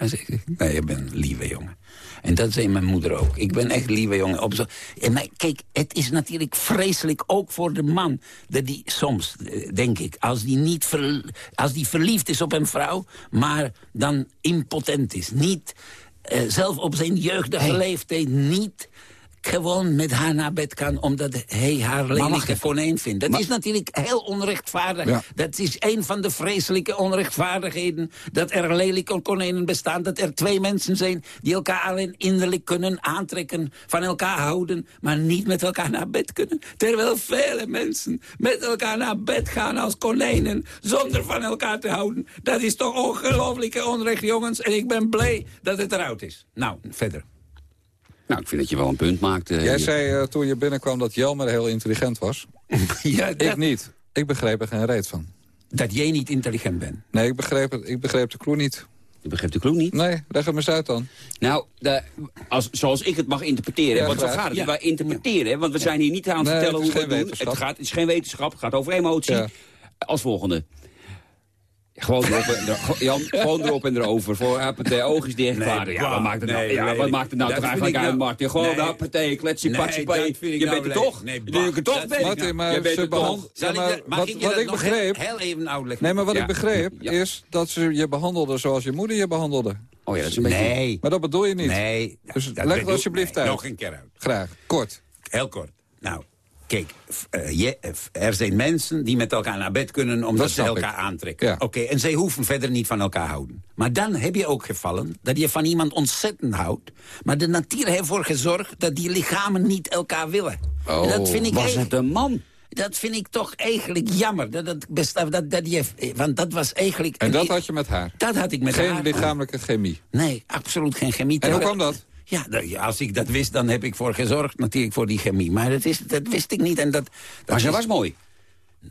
Zei, nee, je bent een lieve jongen. En dat zei mijn moeder ook. Ik ben echt lieve jongen. Op zo. En maar, kijk, het is natuurlijk vreselijk ook voor de man... dat die soms, eh, denk ik, als die, niet ver, als die verliefd is op een vrouw... maar dan impotent is. Niet, eh, zelf op zijn jeugdige leeftijd niet gewoon met haar naar bed kan... omdat hij haar lelijke konijn vindt. Dat is natuurlijk heel onrechtvaardig. Ja. Dat is een van de vreselijke onrechtvaardigheden... dat er lelijke konijnen bestaan. Dat er twee mensen zijn die elkaar alleen innerlijk kunnen aantrekken... van elkaar houden, maar niet met elkaar naar bed kunnen. Terwijl vele mensen met elkaar naar bed gaan als konijnen... zonder van elkaar te houden. Dat is toch ongelooflijke onrecht, jongens. En ik ben blij dat het eruit is. Nou, verder. Nou, ik vind dat je wel een punt maakt. Jij hier. zei eh, toen je binnenkwam dat Jelmer heel intelligent was. ja, Ik niet. Ik begreep er geen reet van. dat jij niet intelligent bent. Nee, ik begreep, het, ik begreep de clue niet. Je begrijpt de clue niet? Nee, leg het maar eens uit dan. Nou, de, als, zoals ik het mag interpreteren. Ja, want zo graag. gaat het. Ja. Wij interpreteren, want we zijn hier niet aan het Nee, vertellen hoe we het doen. Het, gaat, het is geen wetenschap, het gaat over emotie. Als volgende. Gewoon erop en er, Jan, gewoon erop en erover. Voor HPT, oogjes dicht, Nee, klaar. Ja, wat maakt het nou, nee, ja, wat maakt het nou toch eigenlijk ik uit, nou- Martin? Gewoon Nee. HPT, kletje, Nee, dat Je ik nou bent er toch? Nee, Je bah, bent er toch, ben ik. Martin, maar Je bent ze er toch? Ja, ik maar wat- ik wat ik begreep- Heel, heel even uitleggen. Nee, maar wat Ja. ik begreep Ja. is dat ze je behandelde zoals je moeder je behandelde. Oh ja, dat is een beetje... Nee. Maar dat bedoel je niet. Nee. Dus leg het alsjeblieft uit. Nog een keer uit. Graag, kort. Heel kort. Nou, kijk, eh, je, er zijn mensen die met elkaar naar bed kunnen... omdat Dat ze elkaar ik. aantrekken. Ja. Oké, en zij hoeven verder niet van elkaar houden. Maar dan heb je ook gevallen dat je van iemand ontzettend houdt... maar de natuur heeft ervoor gezorgd dat die lichamen niet elkaar willen. Oh, En dat vind ik Was eigenlijk- het een man? Dat vind ik toch eigenlijk jammer. Dat, dat, bestaat- dat, dat je, want dat was eigenlijk... En dat had je met haar. Dat had ik met Geen haar. lichamelijke chemie. Nee, absoluut geen chemie. En hoe kwam dat? Ja, nou, ja, als ik dat wist, dan heb ik voor gezorgd natuurlijk voor die chemie. Maar dat, is, dat wist ik niet. En dat, dat Maar ze is- was mooi.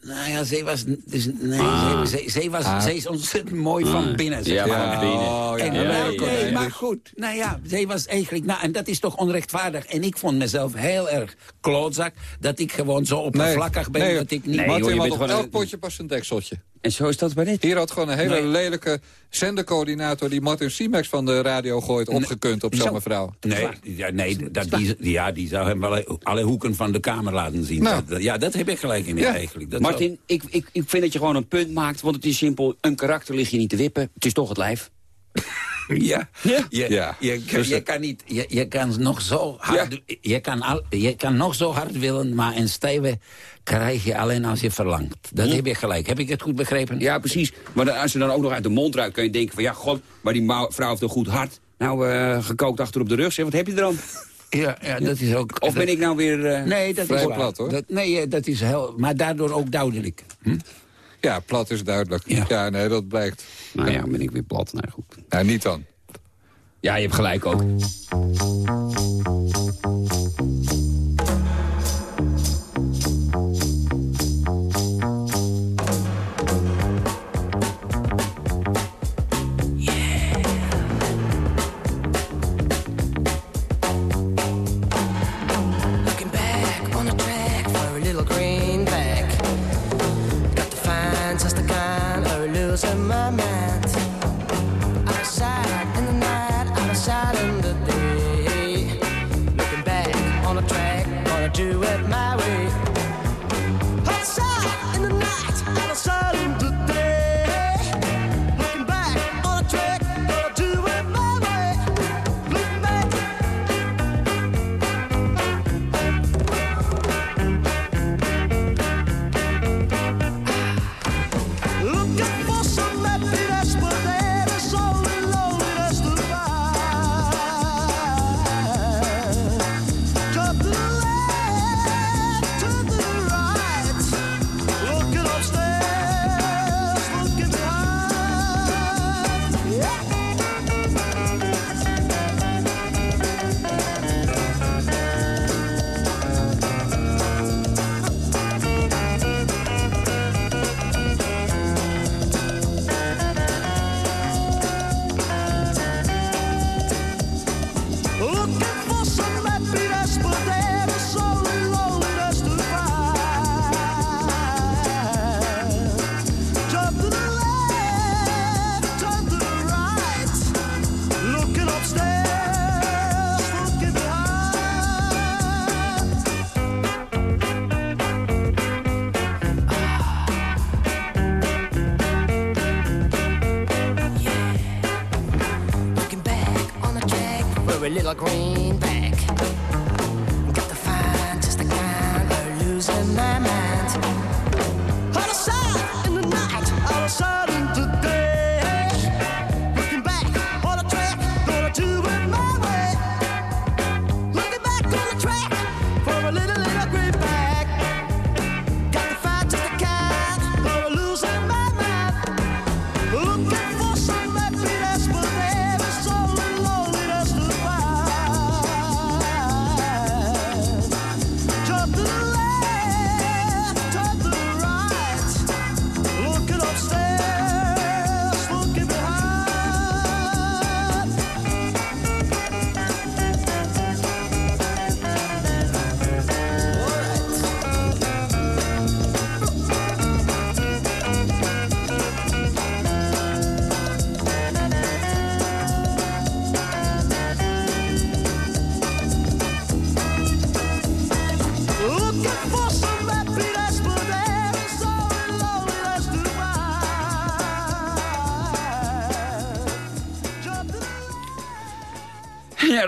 Nou ja, zij was... Dus, nee, Ah. zij, zij, zij was, zij is ontzettend mooi van binnen. zeg Ja, van binnen. Oh, ja. En, Ja, nou, ja, nee, ja. maar goed. Nou ja, zij was eigenlijk... Nou, en dat is toch onrechtvaardig. En ik vond mezelf heel erg klootzak... dat ik gewoon zo oppervlakkig ben... nee, dat ik niet... Nee, Martin joh, je bent op elk een- potje pas een dekseltje. En zo is dat bij dit. Hier had gewoon een hele Nee. lelijke zendercoördinator... die Martin Simex van de radio gooit, opgekund op zo'n Zo. mevrouw. Nee, ja, nee dat, die, ja, die zou hem wel alle hoeken van de kamer laten zien. Nou. Dat- ja, dat heb ik gelijk in Ja. eigenlijk. Dat Martin, ik, ik, ik vind dat je gewoon een punt maakt, want het is simpel. Een karakter lig je niet te wippen, het is toch het lijf. ja, Ja. Je, Ja. Je, kan- je kan niet, je, je kan nog zo hard, je, kan al, je kan nog zo hard willen, maar een stijve krijg je alleen als je verlangt. Dat heb je gelijk. Heb ik het goed begrepen? Ja, precies. Maar dan, als je dan ook nog uit de mond ruikt, kan je denken van... ja, god, maar die vrouw heeft een goed hart. Nou, eh, gekookt achter op de rug, zeg, wat heb je er dan? Ja, ja, dat is ook... Of ben ik nou weer... eh, Nee, dat is plat, hoor. Dat, nee, eh, dat is heel... Maar daardoor ook duidelijk. Hm? Ja, plat is duidelijk. Ja, Ja. nee, dat blijkt. Nou ja, ben ik weer plat. Nou goed. Ja, niet dan. Ja, je hebt gelijk ook. Losing my mind.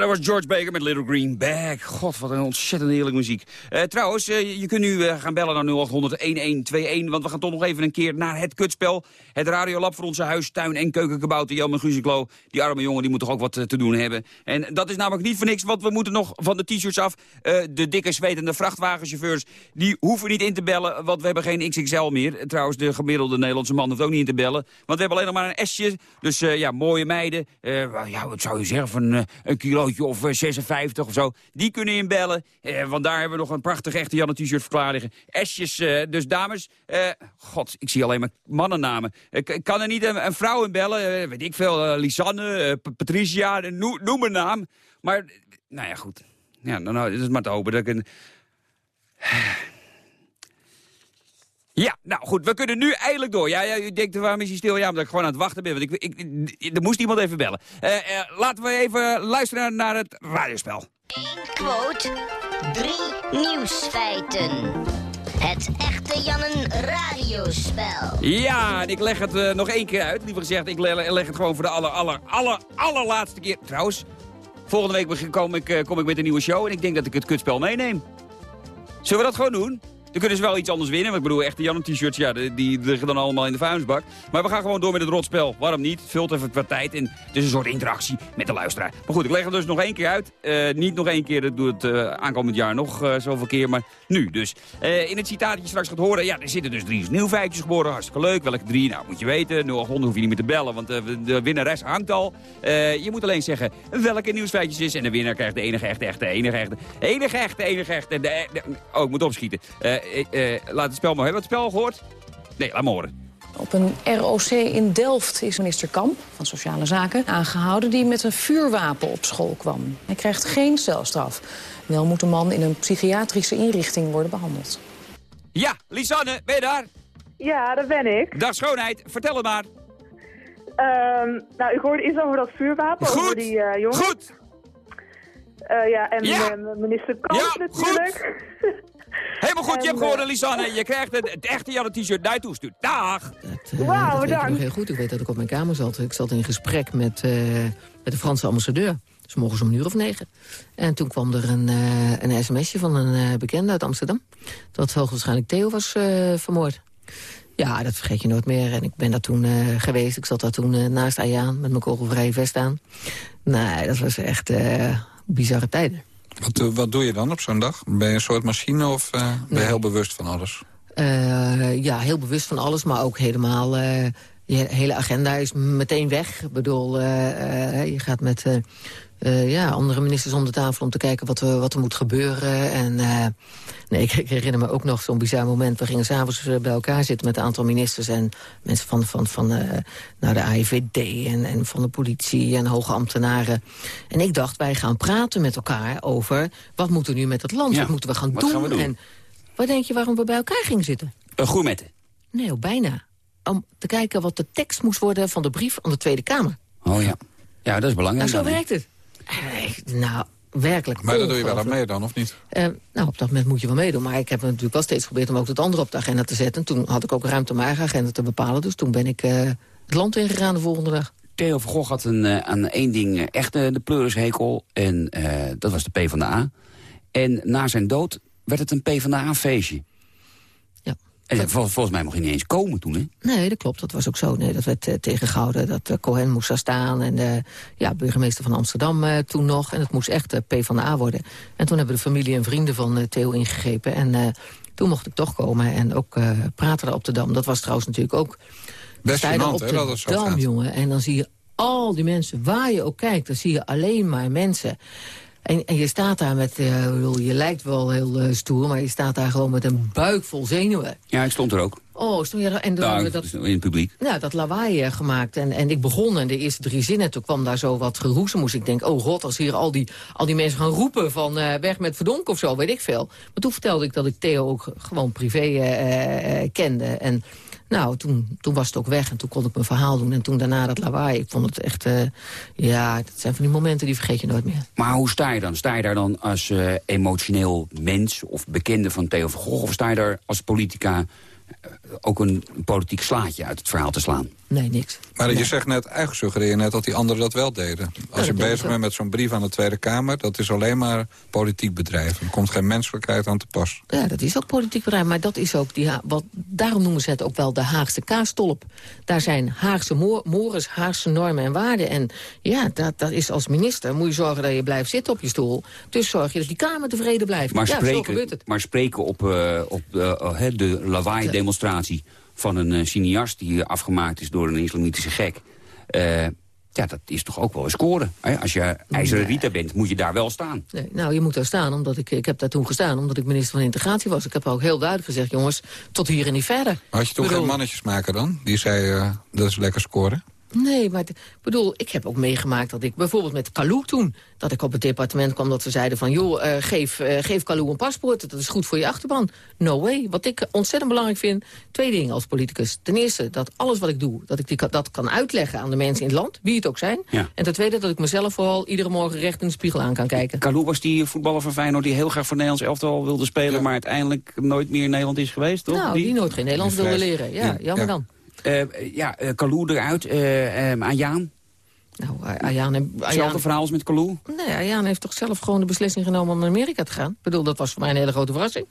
Was George Baker met Little Green Bag. God, wat een ontzettend heerlijke muziek. Eh, trouwens, eh, je kunt nu eh, gaan bellen naar 0800-1121... want we gaan toch nog even een keer naar het kutspel. Het radiolab voor onze huis, tuin en keukenkabouter Jan en Guuzeklo. Die arme jongen die moet toch ook wat te doen hebben. En dat is namelijk niet voor niks, want we moeten nog van de t-shirts af. De dikke zwetende vrachtwagenchauffeurs, die hoeven niet in te bellen... want we hebben geen XXL meer. Trouwens, de gemiddelde Nederlandse man hoeft ook niet in te bellen. Want we hebben alleen nog maar een S'je. Dus ja, mooie meiden. Ja, wat zou je zeggen, van een kilo of eh, 56 of zo. Die kunnen inbellen, eh, want daar hebben we nog een prachtig echte Janne t-shirt verklaar liggen. Esjes, eh, dus dames, eh, god, ik zie alleen maar mannennamen. Eh, kan er niet een, een vrouw inbellen, eh, weet ik veel, eh, Lisanne, eh, Patricia, eh, noem, noem een naam. Maar, eh, nou ja, goed. Ja, nou, nou, is maar te hopen dat ik een... Ja, nou goed, we kunnen nu eindelijk door. Ja, ja u denkt, waarom is hij stil? Ja, omdat ik gewoon aan het wachten ben. Want ik, ik, ik- er moest iemand even bellen. Eh, eh, laten we even luisteren naar het radiospel. Quote, drie nieuwsfeiten. Het echte Jannen radiospel. Ja, en ik leg het eh, nog één keer uit. Liever gezegd, ik le- leg het gewoon voor de aller, aller, aller, allerlaatste keer. Trouwens, volgende week begin- kom ik, kom ik met een nieuwe show... en ik denk dat ik het kutspel meeneem. Zullen we dat gewoon doen? Dan kunnen ze wel iets anders winnen. Want ik bedoel, echte Jan t-shirts, ja, die, liggen dan allemaal in de vuilnisbak. Maar we gaan gewoon door met het rotspel. Waarom niet? Het vult even wat tijd en het is een soort interactie met de luisteraar. Maar goed, ik leg het dus nog één keer uit. Eh, niet nog één keer, dat doe het eh, aankomend jaar nog eh, zoveel keer, maar nu dus. In het citaat dat je straks gaat horen, ja, er zitten dus drie nieuwfeitjes geboren. Hartstikke leuk. Welke drie? Nou, moet je weten. 0800 hoef je niet meer te bellen, want de winnares hangt al. Je moet alleen zeggen welke nieuwsfeitjes is. En de winnaar krijgt de enige echte, echte, enige echte, enige echte, enige echte. De, de- oh, ik moet opschieten. Eh, eh, laat het spel maar. Hebben we het spel al gehoord? Nee, laat maar horen. Op een ROC in Delft is minister Kamp van Sociale Zaken aangehouden... die met een vuurwapen op school kwam. Hij krijgt geen celstraf. Wel moet de man in een psychiatrische inrichting worden behandeld. Ja, Lisanne, ben je daar? Ja, dat ben ik. Dag schoonheid, vertel het maar. Ehm, nou, ik hoorde iets over dat vuurwapen, Goed, over die eh jongen. Goed! Eh, ja, en Ja. minister Kamp Ja, natuurlijk. Helemaal goed, je hebt eh, gewonnen, Lisanne. Je krijgt het, het echte Janne t-shirt naar je toestuurt. Dag! Eh, Wauw, dat weet ik nog heel goed. Ik weet dat ik op mijn kamer zat. Ik zat in gesprek met, eh, met de Franse ambassadeur. Dus morgens om een uur of negen. En toen kwam er een, eh, een sms'je van een eh, bekende uit Amsterdam. Dat hoogstwaarschijnlijk Theo was eh, vermoord. Ja, dat vergeet je nooit meer. En ik ben daar toen eh, geweest. Ik zat daar toen eh, naast Ayaan met mijn kogelvrije vest aan. Nee, dat was echt eh, bizarre tijden. Wat, eh, wat doe je dan op zo'n dag? Ben je een soort machine of eh, ben je Nee. heel bewust van alles? Eh, ja, heel bewust van alles, maar ook helemaal... je hele agenda is meteen weg. Ik bedoel, je gaat met eh, ja, andere ministers om de tafel... om te kijken wat er, wat er moet gebeuren. En, eh, nee, ik, ik herinner me ook nog zo'n bizar moment. We gingen s'avonds eh, bij elkaar zitten met een aantal ministers... en mensen van, van, van eh, nou, de AIVD en, en van de politie en hoge ambtenaren. En ik dacht, wij gaan praten met elkaar over... wat moet er nu met het land? Ja, Wat moeten we gaan doen? gaan we doen? En wat denk je waarom we bij elkaar gingen zitten? Een gourmetten. Nee, ook bijna. Om te kijken wat de tekst moest worden van de brief aan de Tweede Kamer. Oh ja. Ja, dat is Nou, belangrijk. zo dan, hè? werkt het. Nou, werkelijk Maar daar doe je wel aan mee dan, of niet? Eh, nou, op dat moment moet je wel meedoen. Maar ik heb natuurlijk wel steeds geprobeerd om ook het andere op de agenda te zetten. En toen had ik ook ruimte om mijn eigen agenda te bepalen. Dus toen ben ik eh, het land ingegaan de volgende dag. Theo van Gogh had een, eh, aan één ding echt de pleurishekel. En eh, dat was de PvdA. En na zijn dood werd het een PvdA-feestje. En vol- volgens mij mocht hij niet eens komen toen, hè? Nee, dat klopt. Dat was ook zo. Nee, dat werd eh, tegengehouden. Dat eh, Cohen moest daar staan. En de ja, burgemeester van Amsterdam eh, toen nog. En het moest echt eh, P van de A worden. En toen hebben de familie en vrienden van eh, Theo ingegrepen. En eh, toen mocht ik toch komen. En ook eh, praten daar op de Dam. Dat was trouwens natuurlijk ook... Best je gênant, op hè, de dat het zo Dam, gaat. jongen. En dan zie je al die mensen. Waar je ook kijkt, dan zie je alleen maar mensen. En, en je staat daar met... eh, je lijkt wel heel eh, stoer... maar je staat daar gewoon met een buik vol zenuwen. Ja, ik stond er ook. Oh, stond je daar? En Nou, we dat in het publiek. nou, dat lawaai eh, gemaakt. En, en ik begon en de eerste drie zinnen, toen kwam daar zo wat geroezemoes. Ik denk, oh god, als hier al die, al die mensen gaan roepen van eh, weg met verdonk of zo, weet ik veel. Maar toen vertelde ik dat ik Theo ook gewoon privé kende. En nou, toen, toen was het ook weg en toen kon ik mijn verhaal doen. En toen daarna dat lawaai, ik vond het echt, eh, ja, dat zijn van die momenten die vergeet je nooit meer. Maar hoe sta je dan? Sta je daar dan als eh, emotioneel mens of bekende van Theo van Gogh... of sta je daar als politica eh, ook een, politiek slaatje uit het verhaal te slaan? Nee, niks. Maar je zegt net, eigenlijk suggereer je net dat die anderen dat wel deden. Als je bezig bent met zo'n brief aan de Tweede Kamer... dat is alleen maar politiek bedrijf. Er komt geen menselijkheid aan te pas. Ja, dat is ook politiek bedrijf, maar dat is ook die, wat, daarom noemen ze het ook wel de Haagse kaastolp. Daar zijn Haagse mo mores, Haagse normen en waarden. En ja, dat, dat is als minister, moet je zorgen dat je blijft zitten op je stoel. Dus zorg je dat die Kamer tevreden blijft. Maar ja, zo gebeurt spreken, het. maar spreken op, eh, op hè, de lawaai-demonstratie van een eh, cineast... die afgemaakt is door een islamitische gek... eh, Ja, dat is toch ook wel een scoren. Hè? Als je IJzeren Rita bent, moet je daar wel staan. Nee, nou, je moet daar staan, omdat ik, ik heb daar toen gestaan... omdat ik minister van Integratie was. Ik heb ook heel duidelijk gezegd, jongens, tot hier en niet verder. Maar had je toen Bedoel- geen mannetjes maken dan? Die zei, eh, dat is lekker scoren. Nee, maar ik bedoel, ik heb ook meegemaakt dat ik bijvoorbeeld met Kalou toen... dat ik op het departement kwam dat ze zeiden van... joh, eh, geef, eh, geef Kalou een paspoort, dat is goed voor je achterban. No way. Wat ik ontzettend belangrijk vind, twee dingen als politicus. Ten eerste, dat alles wat ik doe, dat ik die, dat kan uitleggen aan de mensen in het land... wie het ook zijn. Ja. En ten tweede, dat ik mezelf vooral iedere morgen recht in de spiegel aan kan kijken. Kalou was die voetballer van Feyenoord die heel graag voor Nederlands elftal wilde spelen... maar uiteindelijk nooit meer in Nederland is geweest, toch? Nou, die nooit geen Nederlands wilde leren. Ja, Ja. jammer Ja. dan. Eh, ja, eh, Kalou eruit. eh eh, Ayaan. Nou, Ayaan... en- Hetzelfde Ayaan- verhaal als met Kalou. Nee, Ayaan heeft toch zelf gewoon de beslissing genomen om naar Amerika te gaan? Ik bedoel, dat was voor mij een hele grote verrassing.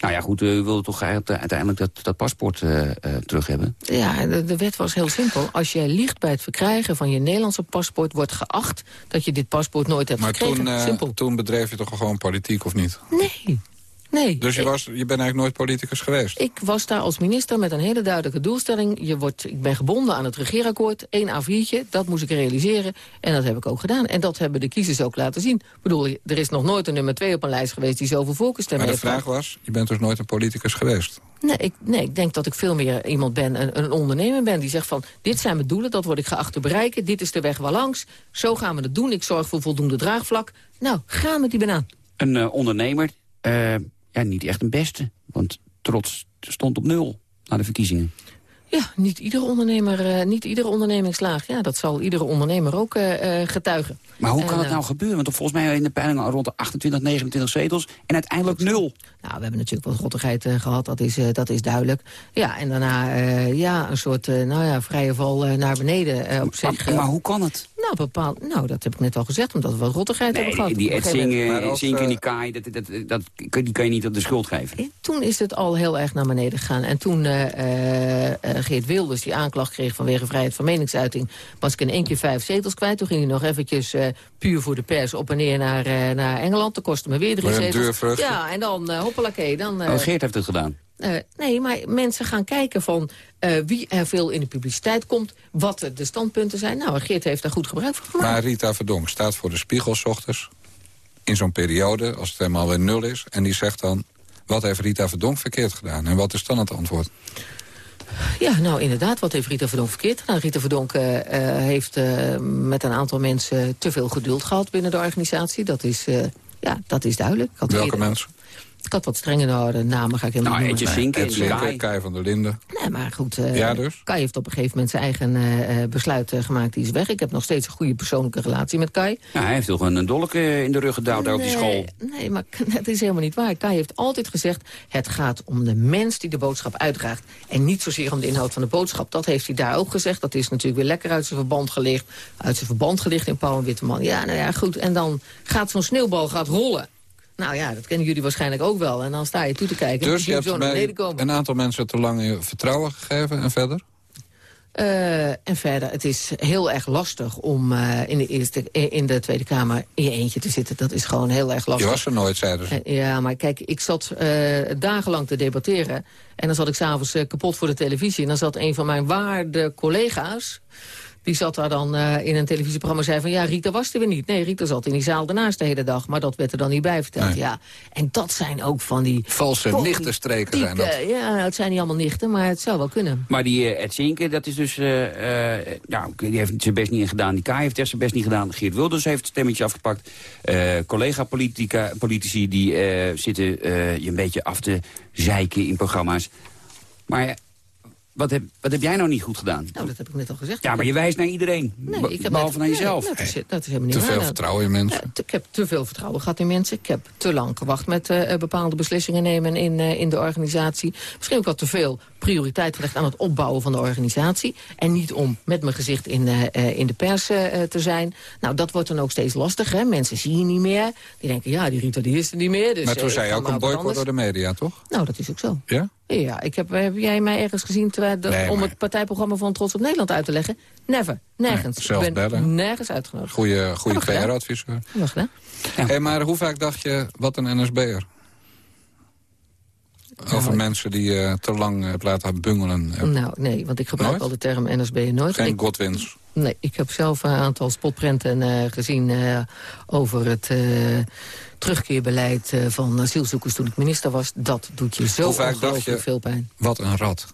Nou ja, goed, u wilde toch uite- uiteindelijk dat, dat paspoort eh, eh, terug hebben? Ja, de, de wet was heel simpel. Als jij liegt bij het verkrijgen van je Nederlandse paspoort... wordt geacht dat je dit paspoort nooit hebt Maar gekregen. toen, eh, simpel. toen bedreef je toch gewoon politiek, of niet? Nee. Nee. Dus je, was, je bent eigenlijk nooit politicus geweest? Ik was daar als minister met een hele duidelijke doelstelling. Je wordt, ik ben gebonden aan het regeerakkoord. één A4'tje, dat moest ik realiseren. En dat heb ik ook gedaan. En dat hebben de kiezers ook laten zien. Ik bedoel, er is nog nooit een nummer twee op een lijst geweest... die zoveel voorkeurstemmen Maar de heeft vraag was, je bent dus nooit een politicus geweest. Nee ik, nee, ik denk dat ik veel meer iemand ben, een, een ondernemer ben... die zegt van, dit zijn mijn doelen, dat word ik geacht te bereiken... dit is de weg waar langs, zo gaan we het doen. Ik zorg voor voldoende draagvlak. Nou, ga met die banaan. Een eh, ondernemer, eh, ja, niet echt een beste. Want trots stond op nul na de verkiezingen. Ja, niet iedere ondernemer, eh, niet iedere onderneming slaagt. Ja, dat zal iedere ondernemer ook eh, eh, getuigen. Maar hoe kan het nou gebeuren? Want volgens mij in de peilingen al rond de 28, 29 zetels. En uiteindelijk nul. Nou, we hebben natuurlijk wat rottigheid eh, gehad, dat is, dat is duidelijk. Ja, en daarna ja, een soort nou ja, vrije val naar beneden op zich. Maar, maar hoe kan het? Nou, bepaald, nou, dat heb ik net al gezegd, omdat we wat rottigheid hebben gehad. die Op een Ed gegeven moment- Zingen, Maar als, Zink en eh, die Kai, dat, dat, dat, dat, die kan je niet op de schuld geven. Toen is het al heel erg naar beneden gegaan. En toen eh, eh, eh, Geert Wilders die aanklacht kreeg vanwege vrijheid van meningsuiting... was ik in één keer vijf zetels kwijt. Toen ging hij nog eventjes eh, puur voor de pers op en neer naar, eh, naar Engeland. Dat kostte me weer drie zetels. deurvrucht. Ja, en dan uh, hoppelakee. Dan, eh, Oh, Geert heeft het gedaan. Eh, nee, maar mensen gaan kijken van eh, wie er veel in de publiciteit komt... wat de standpunten zijn. Nou, Geert heeft daar goed gebruik van gemaakt. Maar Rita Verdonk staat voor de spiegel ochtends... in zo'n periode, als het helemaal weer nul is... en die zegt dan, wat heeft Rita Verdonk verkeerd gedaan? En wat is dan het antwoord? Ja, nou inderdaad, wat heeft Rita Verdonk verkeerd gedaan? Rita Verdonk eh, heeft met een aantal mensen te veel geduld gehad binnen de organisatie. Dat is, ja, dat is duidelijk. Had Welke eerder- mensen? Ik had wat strengere de namen, ga ik helemaal Nou, niet Zinke, Kai. Kai van der Linden. Nee, maar goed, eh Ja, dus? Kai heeft op een gegeven moment zijn eigen eh, eh, besluit gemaakt. Die is weg. Ik heb nog steeds een goede persoonlijke relatie met Kai. Ja, hij heeft toch een, een dolk in de rug gedouwd daar op die school. Nee, maar dat is helemaal niet waar. Kai heeft altijd gezegd, het gaat om de mens die de boodschap uitdraagt. En niet zozeer om de inhoud van de boodschap. Dat heeft hij daar ook gezegd. Dat is natuurlijk weer lekker uit zijn verband gelicht. Uit zijn verband gelicht in Pauw en Witteman. Ja, nou ja, goed. En dan gaat zo'n sneeuwbal gaat rollen. Nou ja, dat kennen jullie waarschijnlijk ook wel. En dan sta je toe te kijken. en Dus je hebt zo naar beneden komen. een aantal mensen te lang je vertrouwen gegeven en verder? Eh, en verder, het is heel erg lastig om eh, in, de eerste, in de Tweede Kamer in je eentje te zitten. Dat is gewoon heel erg Je lastig. was er nooit, zeiden ze. Eh, Ja, maar kijk, ik zat eh, dagenlang te debatteren. En dan zat ik s'avonds kapot voor de televisie. En dan zat een van mijn waarde collega's... Die zat daar dan uh, in een televisieprogramma en zei van... ja, Rita was er weer niet. Nee, Rita zat in die zaal daarnaast de hele dag. Maar dat werd er dan niet bij verteld. Nee. Ja. En dat zijn ook van die... Valse nichtenstreken zijn dat. Ja, het zijn niet allemaal nichten, maar het zou wel kunnen. Maar die eh, Ed Zinke, dat is dus... eh, eh, nou, die heeft zijn best niet gedaan. Die Kai heeft echt zijn best niet gedaan. Geert Wilders heeft het stemmetje afgepakt. Eh, Collega-politici die eh, zitten eh, je een beetje af te zeiken in programma's. Maar wat heb, wat heb jij nou niet goed gedaan? Nou, dat heb ik net al gezegd. Ja, maar je wijst naar iedereen. Nee, ik heb behalve net- naar nee, jezelf. dat, is, dat is helemaal niet Te waar. veel vertrouwen in mensen. Ja, ik heb te veel vertrouwen gehad in mensen. Ik heb te lang gewacht met eh, bepaalde beslissingen nemen in, eh, in de organisatie. Misschien ook wat te veel prioriteit gelegd aan het opbouwen van de organisatie. En niet om met mijn gezicht in, eh, eh, in de pers eh, te zijn. Nou, dat wordt dan ook steeds lastiger. Mensen zien je niet meer. Die denken, ja, die Rita die is er niet meer. Dus, maar eh, toen zei je ook een boycott door de media, toch? Nou, dat is ook zo. Ja? Ja, ik heb, heb jij mij ergens gezien terwijl Nee, om maar- het partijprogramma van Trots op Nederland uit te leggen? Never. Nergens. Nee, zelf ik ben bellen. nergens uitgenodigd. Goeie, goede. PR-adviseur. Ik gedaan. Hey, maar hoe vaak dacht je, wat een NSB'er? Over mensen die eh, te lang hebt laten bungelen. Nou, nee, want ik gebruik Nooit? al de term NSB nooit. Geen Ik- Godwins. Nee, ik heb zelf een aantal spotprenten eh, gezien eh, over het eh, terugkeerbeleid eh, van asielzoekers toen ik minister was. Dat doet je zo ongelooflijk je- veel pijn. Wat een rat.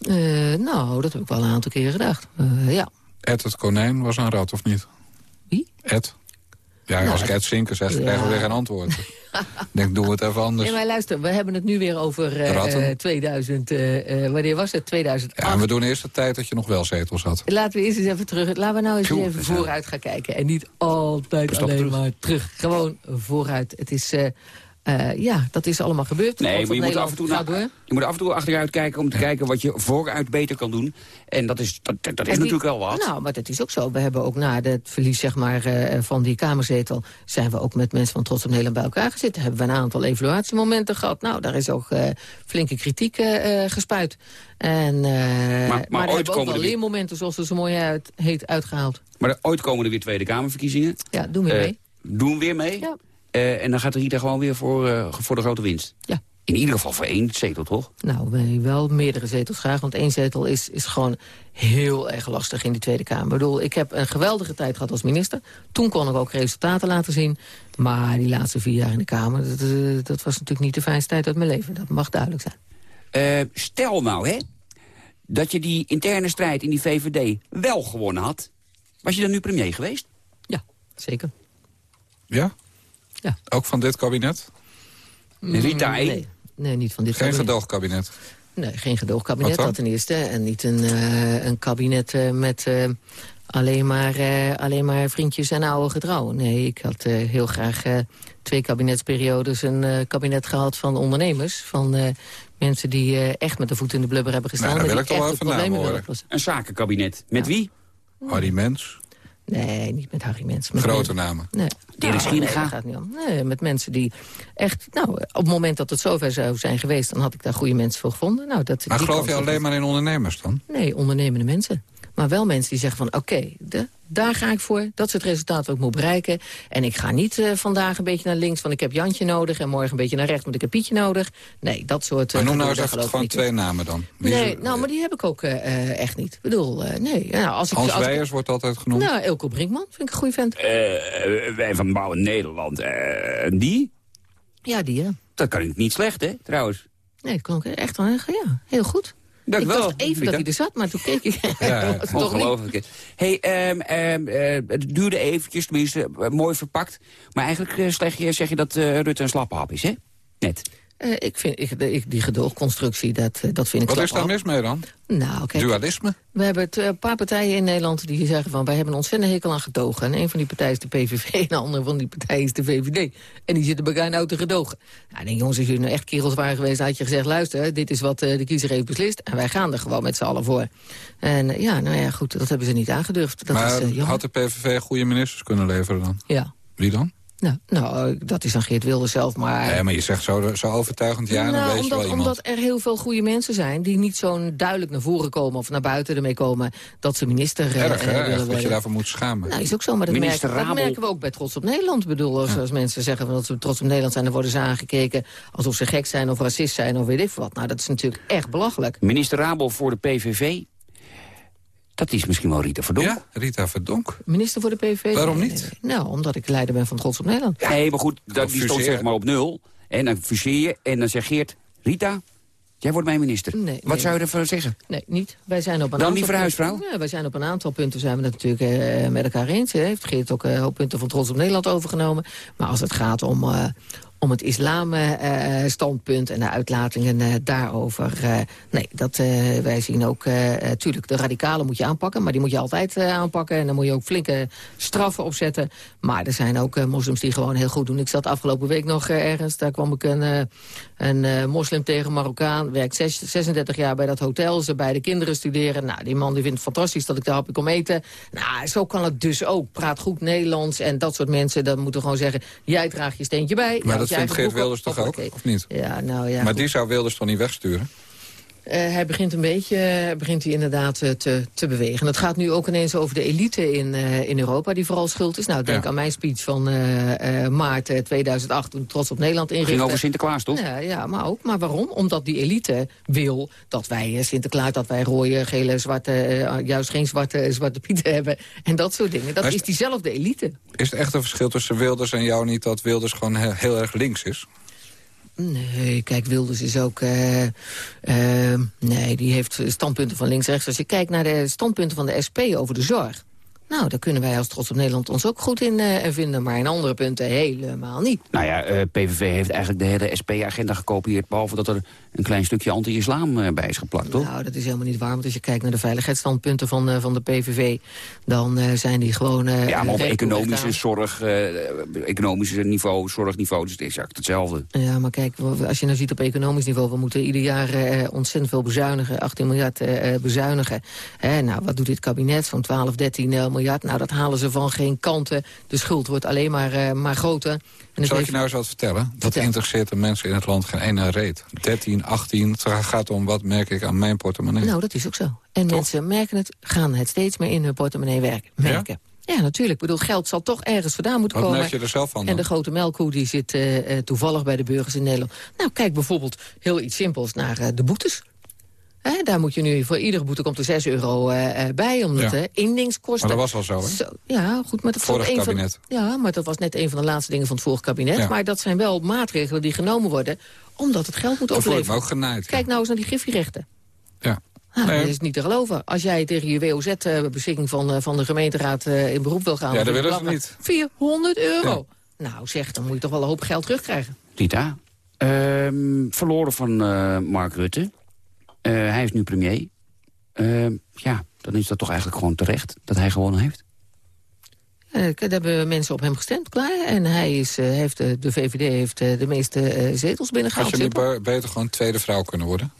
Eh, nou, dat heb ik wel een aantal keren gedacht. Eh, ja. Ed het konijn was een rat, of niet? Wie? Ed. Ja, Nou, als ik Ed Zinker zeg, ja. krijgen we weer geen antwoord. denk, doen we het even anders. Nee, maar luister, we hebben het nu weer over eh, Ratten. eh, 2000... eh, eh, wanneer was het? 2008. Ja, en we doen eerst de tijd dat je nog wel zetels had. Laten we eerst eens even terug. Laten we nou eens even vooruit gaan kijken. En niet altijd alleen terug. maar terug. Gewoon vooruit. Het is... eh, ja, dat is allemaal gebeurd. Nee, maar je moet, af en toe je moet af en toe achteruit kijken om te kijken wat je vooruit beter kan doen. En dat is, dat, dat is die- natuurlijk wel wat. Nou, maar dat is ook zo. We hebben ook na het verlies zeg maar, eh, van die Kamerzetel... zijn we ook met mensen van Trots op Nederland bij elkaar gezeten. Hebben we een aantal evaluatiemomenten gehad. Nou, daar is ook eh, flinke kritiek gespuit. En, maar maar er hebben ook wel er leermomenten, zoals het zo mooi uit, heet, uitgehaald. Maar er- ooit komen er weer Tweede Kamerverkiezingen. Ja, doen we mee. Doen weer mee. Ja. Eh, en dan gaat Rita gewoon weer voor, eh, voor de grote winst. Ja. In ieder geval voor één zetel, toch? Nou, wel meerdere zetels graag. Want één zetel is, is gewoon heel erg lastig in die Tweede Kamer. Ik bedoel, ik heb een geweldige tijd gehad als minister. Toen kon ik ook resultaten laten zien. Maar die laatste vier jaar in de Kamer... dat, eh, dat was natuurlijk niet de fijnste tijd uit mijn leven. Dat mag duidelijk zijn. Eh, stel nou, hè, dat je die interne strijd in die VVD wel gewonnen had. Was je dan nu premier geweest? Zeker. Ja? Ja. Ook van dit kabinet? Rita, Mm, één? nee. nee, niet van dit Geen kabinet. gedoogkabinet? Nee, geen gedoogkabinet, dat ten eerste. En niet een, eh, een kabinet eh, met eh, alleen, maar, eh, alleen maar vriendjes en oude getrouwen. Nee, ik had eh, heel graag eh, twee kabinetsperiodes een eh, kabinet gehad van ondernemers. Van eh, mensen die eh, echt met de voet in de blubber hebben gestaan. Nou, daar en wil die ik toch wel horen. oplossen. Een zakenkabinet. Met wie? Harry Mens? Nee, niet met Harry Mens. Met Grote men- namen. Nee. Nou, Schieninga? Nee, gaat niet om. Nee, met mensen die echt... Nou, op het moment dat het zover zou zijn geweest... dan had ik daar goede mensen voor gevonden. Nou, dat, Maar geloof je is- alleen maar in ondernemers dan? Nee, ondernemende mensen. Maar wel mensen die zeggen van, oké, de- daar ga ik voor. Dat is het resultaat wat ik moet bereiken. En ik ga niet eh, vandaag een beetje naar links, want ik heb Jantje nodig... en morgen een beetje naar rechts, want ik heb Pietje nodig. Nee, dat soort... Maar eh, noem nou eens gewoon niet twee namen dan. Wie Nee, nou, maar die heb ik ook eh, eh, echt niet. Ik bedoel, eh, nee. Ja, als ik, Hans als ik- Weijers wordt altijd genoemd. Nou, Elko Brinkman vind ik een goede vent. Eh, wij van Bouwen Nederland. eh, die? Ja, die, ja. Dat kan ik niet slecht, hè, trouwens. Nee, dat kon ik echt wel, ja, heel goed. Dank ik wel, dacht even dat hij er zat, maar toen keek ik. Ja, ongelooflijk. hey, eh, het duurde eventjes, tenminste, eh, mooi verpakt. Maar eigenlijk eh, zeg, je, zeg je dat Rutte een slappe hap is, hè? Net. Eh, ik vind ik, ik, die gedoogconstructie, dat, eh, dat vind ik Wat is daar mis mee dan? Nou, kijk, Dualisme? we hebben een paar partijen in Nederland die zeggen van... wij hebben een ontzettend hekel aan gedogen. En een van die partijen is de PVV en de andere van die partij is de VVD. En die zitten bij elkaar nou te gedogen. Nou, ik denk, jongens, als jullie nou echt kerels waren geweest... had je gezegd, luister, dit is wat eh, de kiezer heeft beslist... en wij gaan er gewoon met z'n allen voor. En ja, nou ja, goed, dat hebben ze niet aangedurfd. Dat maar is, had de PVV goede ministers kunnen leveren dan? Ja. Wie dan? Nou, nou, dat is dan Geert Wilders zelf, maar... Nee, maar je zegt zo, zo overtuigend ja, dan nou, weet je omdat, wel iemand. omdat er heel veel goede mensen zijn... die niet zo duidelijk naar voren komen of naar buiten ermee komen... dat ze minister eh, Erg, eh, hè? willen dat je daarvoor moet schamen. Nou, is ook zo, maar dat, Minister merken, dat Rabel- merken we ook bij Trots op Nederland. Ik bedoel, als, als mensen zeggen van dat ze trots op Nederland zijn... dan worden ze aangekeken alsof ze gek zijn of racist zijn of weet ik wat. Nou, dat is natuurlijk echt belachelijk. Minister Rabel voor de PVV. Dat is misschien wel Rita Verdonk. Ja, Rita Verdonk. Minister voor de PVV? Waarom niet? Nou, omdat ik leider ben van Trots op Nederland. Nee, maar goed, dat, die stond zeg maar op nul. En dan fuseer je en dan zegt Geert... Rita, jij wordt mijn minister. Nee, Wat nee. zou je ervan zeggen? Nee, niet. Wij zijn op een Dan aantal die verhuisvrouw? Ja, wij zijn op een aantal punten zijn we het natuurlijk eh, met elkaar eens. Hè. Heeft Geert ook eh, een hoop punten van Trots op Nederland overgenomen. Maar als het gaat om, eh, om het islam-standpunt en de uitlatingen eh, daarover... eh, nee, dat, eh, wij zien ook... eh, tuurlijk, de radicalen moet je aanpakken, maar die moet je altijd eh, aanpakken. En dan moet je ook flinke straffen opzetten. Maar er zijn ook eh, moslims die gewoon heel goed doen. Ik zat afgelopen week nog eh, ergens, daar kwam ik een, eh, een eh, moslim tegen, Marokkaan. Werkt zes- 36 jaar bij dat hotel, ze bij de kinderen studeren. Nou, die man die vindt het fantastisch dat ik daar hapje kom eten. Nou, zo kan het dus ook. Praat goed Nederlands en dat soort mensen, dan moeten gewoon zeggen... jij draagt je steentje bij. Maar dat vindt Geert Wilders toch ook, of niet? Ja, nou ja. maar goed. die zou Wilders toch niet wegsturen? Eh, hij begint een beetje, eh, begint hij inderdaad eh, te, te bewegen. Het gaat nu ook ineens over de elite in, in Europa die vooral schuld is. Nou, denk Ja. aan mijn speech van maart eh, 2008 toen Trots op Nederland inrichtte. Ging over Sinterklaas, toch? Ja, ja, maar ook. Maar waarom? Omdat die elite wil dat wij Sinterklaas, dat wij rode, gele, zwarte, juist geen zwarte, zwarte pieten hebben. En dat soort dingen. Dat is- is diezelfde elite. Is het echt een verschil tussen Wilders en jou niet... dat Wilders gewoon heel erg links is? Nee, kijk, Wilders is ook... eh, eh, nee, die heeft standpunten van links-rechts. Als je kijkt naar de standpunten van de SP over de zorg... nou, daar kunnen wij als Trots op Nederland ons ook goed in eh, vinden. Maar in andere punten helemaal niet. Nou ja, eh, PVV heeft eigenlijk de hele SP-agenda gekopieerd... behalve dat er een klein stukje anti-islam eh, bij is geplakt, toch? Nou, dat is helemaal niet waar. Want als je kijkt naar de veiligheidsstandpunten van, van de PVV... dan zijn die gewoon... ja, maar op economische zorg, economische niveau, zorgniveau, dus het is exact hetzelfde. Ja, maar kijk, als je nou ziet op economisch niveau... we moeten ieder jaar ontzettend veel bezuinigen. 18 miljard bezuinigen. Nou, wat doet dit kabinet? Zo'n 12, 13 eh, miljard. Nou, dat halen ze van geen kanten. De schuld wordt alleen maar, eh, maar groter. En Zal ik je nou eens wat vertellen? Dat interesseert de mensen in het land geen ene reet. 13, 18, het gaat om wat merk ik aan mijn portemonnee. Nou, dat is ook zo. En mensen merken het, gaan het steeds meer in hun portemonnee werken, merken. Ja? natuurlijk. Ik bedoel, geld zal toch ergens vandaan moeten Wat komen. merk je er zelf van En de grote melkkoe die zit eh, eh, toevallig bij de burgers in Nederland. Nou, kijk bijvoorbeeld heel iets simpels naar de boetes. Daar moet je nu, voor iedere boete komt er 6 euro eh, eh, bij, omdat Ja. eh indingskosten... Maar dat was al zo, hè? ja, goed, maar dat was Vorig een kabinet. Van, ja, maar dat was net een van de laatste dingen van het vorige kabinet. Ja. Maar dat zijn wel maatregelen die genomen worden, omdat het geld moet me opleveren. ook genaaid. ja. Kijk nou eens naar die griffierechten. Ja. Ah, Nee. Dat is niet te geloven. Als jij tegen je WOZ-beschikking van, eh, van de gemeenteraad eh, in beroep wil gaan... Ja, dat willen ze niet. 400 euro. Nou zeg, dan moet je toch wel een hoop geld terugkrijgen. Rita, ehm, verloren van eh, Mark Rutte. Eh, hij is nu premier. Ehm, ja, dan is dat toch eigenlijk gewoon terecht dat hij gewonnen heeft. Eh, daar hebben mensen op hem gestemd, klaar. En hij is, eh, heeft, eh, de VVD heeft eh, de meeste eh, zetels Had binnengehaald. je niet beter gewoon tweede vrouw kunnen worden?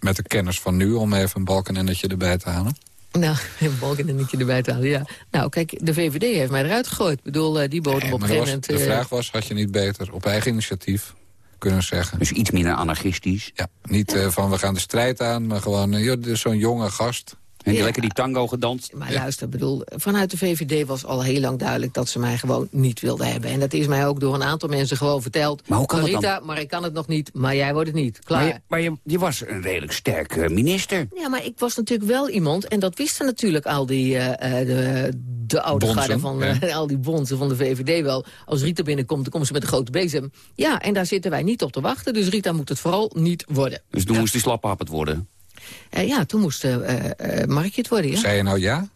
Met de kennis van nu, om even een balkenennetje erbij te halen. Nou, een balkenennetje erbij te halen, ja. Nou, kijk, de VVD heeft mij eruit gegooid. Ik bedoel, eh, die bodem Nee, op een gegeven moment... de eh, vraag was, had je niet beter op eigen initiatief kunnen zeggen? Dus iets minder anarchistisch. Ja, niet eh, van we gaan de strijd aan, maar gewoon is zo'n jonge gast. En die Ja. lekker die tango gedanst. Maar luister, bedoel, vanuit de VVD was al heel lang duidelijk... dat ze mij gewoon niet wilden hebben. En dat is mij ook door een aantal mensen gewoon verteld. Maar hoe kan Marita, dan? maar ik kan het nog niet, maar jij wordt het niet. Klaar. Maar, je, maar je, je was een redelijk sterk eh, minister. Ja, maar ik was natuurlijk wel iemand, en dat wisten natuurlijk al die, eh, eh, de, de oude garde van ja. al die bonzen van de VVD wel. Als Rita binnenkomt, dan komt ze met een grote bezem. Ja, en daar zitten wij niet op te wachten, dus Rita moet het vooral niet worden. Dus toen moest hij slaphappend worden. Eh, ja, toen moest eh eh, eh, Markje het worden, ja. Zei je nou ja?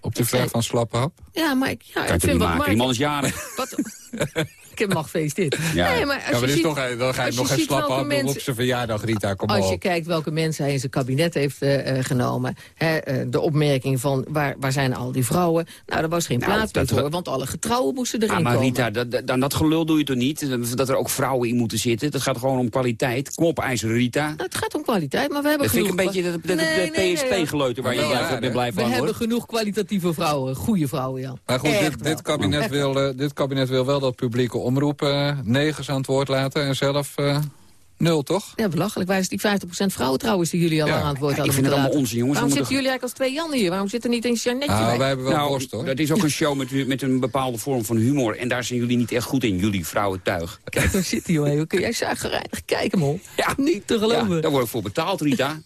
Op de vraag van slappe hap? Ja, maar ik, ja, Kan je ik vind niet wat maken? Die man is Mark... jarig. Wat, al gefeliciteerd. Ja. Nee, maar als Ja, maar je dit is ziet, toch, dan ga je nog geen ziet slappe op zijn verjaardag, Rita, kom Als je op. kijkt welke mensen hij in zijn kabinet heeft eh, eh, genomen. Hè, eh, de opmerking van waar, waar zijn al die vrouwen? Nou, daar was geen Nou, plaats meer voor, want alle getrouwen moesten erin Ah, maar komen. Rita, dat, dat, aan dat gelul doe je toch niet? Dat er ook vrouwen in moeten zitten. Dat gaat gewoon om kwaliteit. Kom op, IJzer Rita. Nou, het gaat om kwaliteit, maar we hebben Dat vind ik genoeg... een beetje de, de, de- Nee, de nee, nee, PSP-geleuter waar je Nee, blij, ja, blij We van hebben wordt. genoeg kwalitatieve vrouwen, goede vrouwen, Jan. Maar goed, dit, dit, kabinet wil, dit kabinet wil wel dat publieke omroep eh, negens aan het woord laten... en zelf eh, nul, toch? Ja, belachelijk. Waar is die 50% vrouwen trouwens die jullie al Ja. aan het woord Ja, ik hadden vind het allemaal onzin, jongens. Waarom zitten jullie eigenlijk als twee Jan hier? Waarom zit er niet een Jeannetje Nou, bij? wij hebben wel Nou, borst, hoor. dat is ook een show met, met een bepaalde vorm van humor. En daar zijn jullie niet echt goed in, jullie vrouwentuig. Kijk, waar zit hij, joh. Kun jij zagrijnig kijken, man? Ja. Niet te geloven. Ja, daar word ik voor betaald, Rita.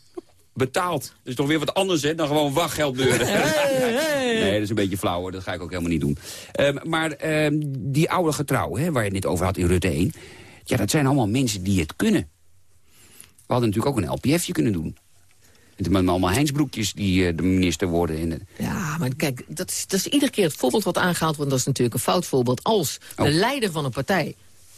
Betaald. Dat is toch weer wat anders hè, dan gewoon wachtgeld beuren. Nee, dat is een beetje flauw hoor. Dat ga ik ook helemaal niet doen. Ehm, maar ehm, die oude getrouwen, hè, waar je het net over had in Rutte 1... Ja, dat zijn allemaal mensen die het kunnen. We hadden natuurlijk ook een LPFje kunnen doen. Met allemaal Heinsbroekjes die eh, de minister worden. En, eh, Ja, maar kijk, dat is, dat is iedere keer het voorbeeld wat aangehaald wordt. Dat is natuurlijk een fout voorbeeld. Als de Oh. leider van een partij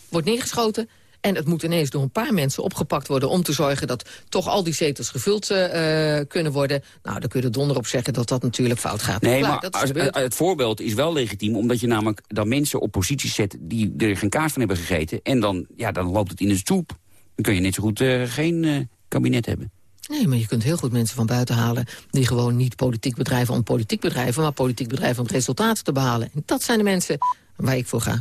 wordt neergeschoten... en het moet ineens door een paar mensen opgepakt worden... om te zorgen dat toch al die zetels gevuld eh, kunnen worden... nou, dan kun je er donder op zeggen dat dat natuurlijk fout gaat. Nee, Klaar, maar als- het voorbeeld is wel legitiem... omdat je namelijk dan mensen op posities zet... die er geen kaas van hebben gegeten. En dan, ja, dan loopt het in de soep. Dan kun je net zo goed eh, geen eh, kabinet hebben. Nee, maar je kunt heel goed mensen van buiten halen... die gewoon niet politiek bedrijven om politiek bedrijven... maar politiek bedrijven om resultaten te behalen. En dat zijn de mensen waar ik voor ga.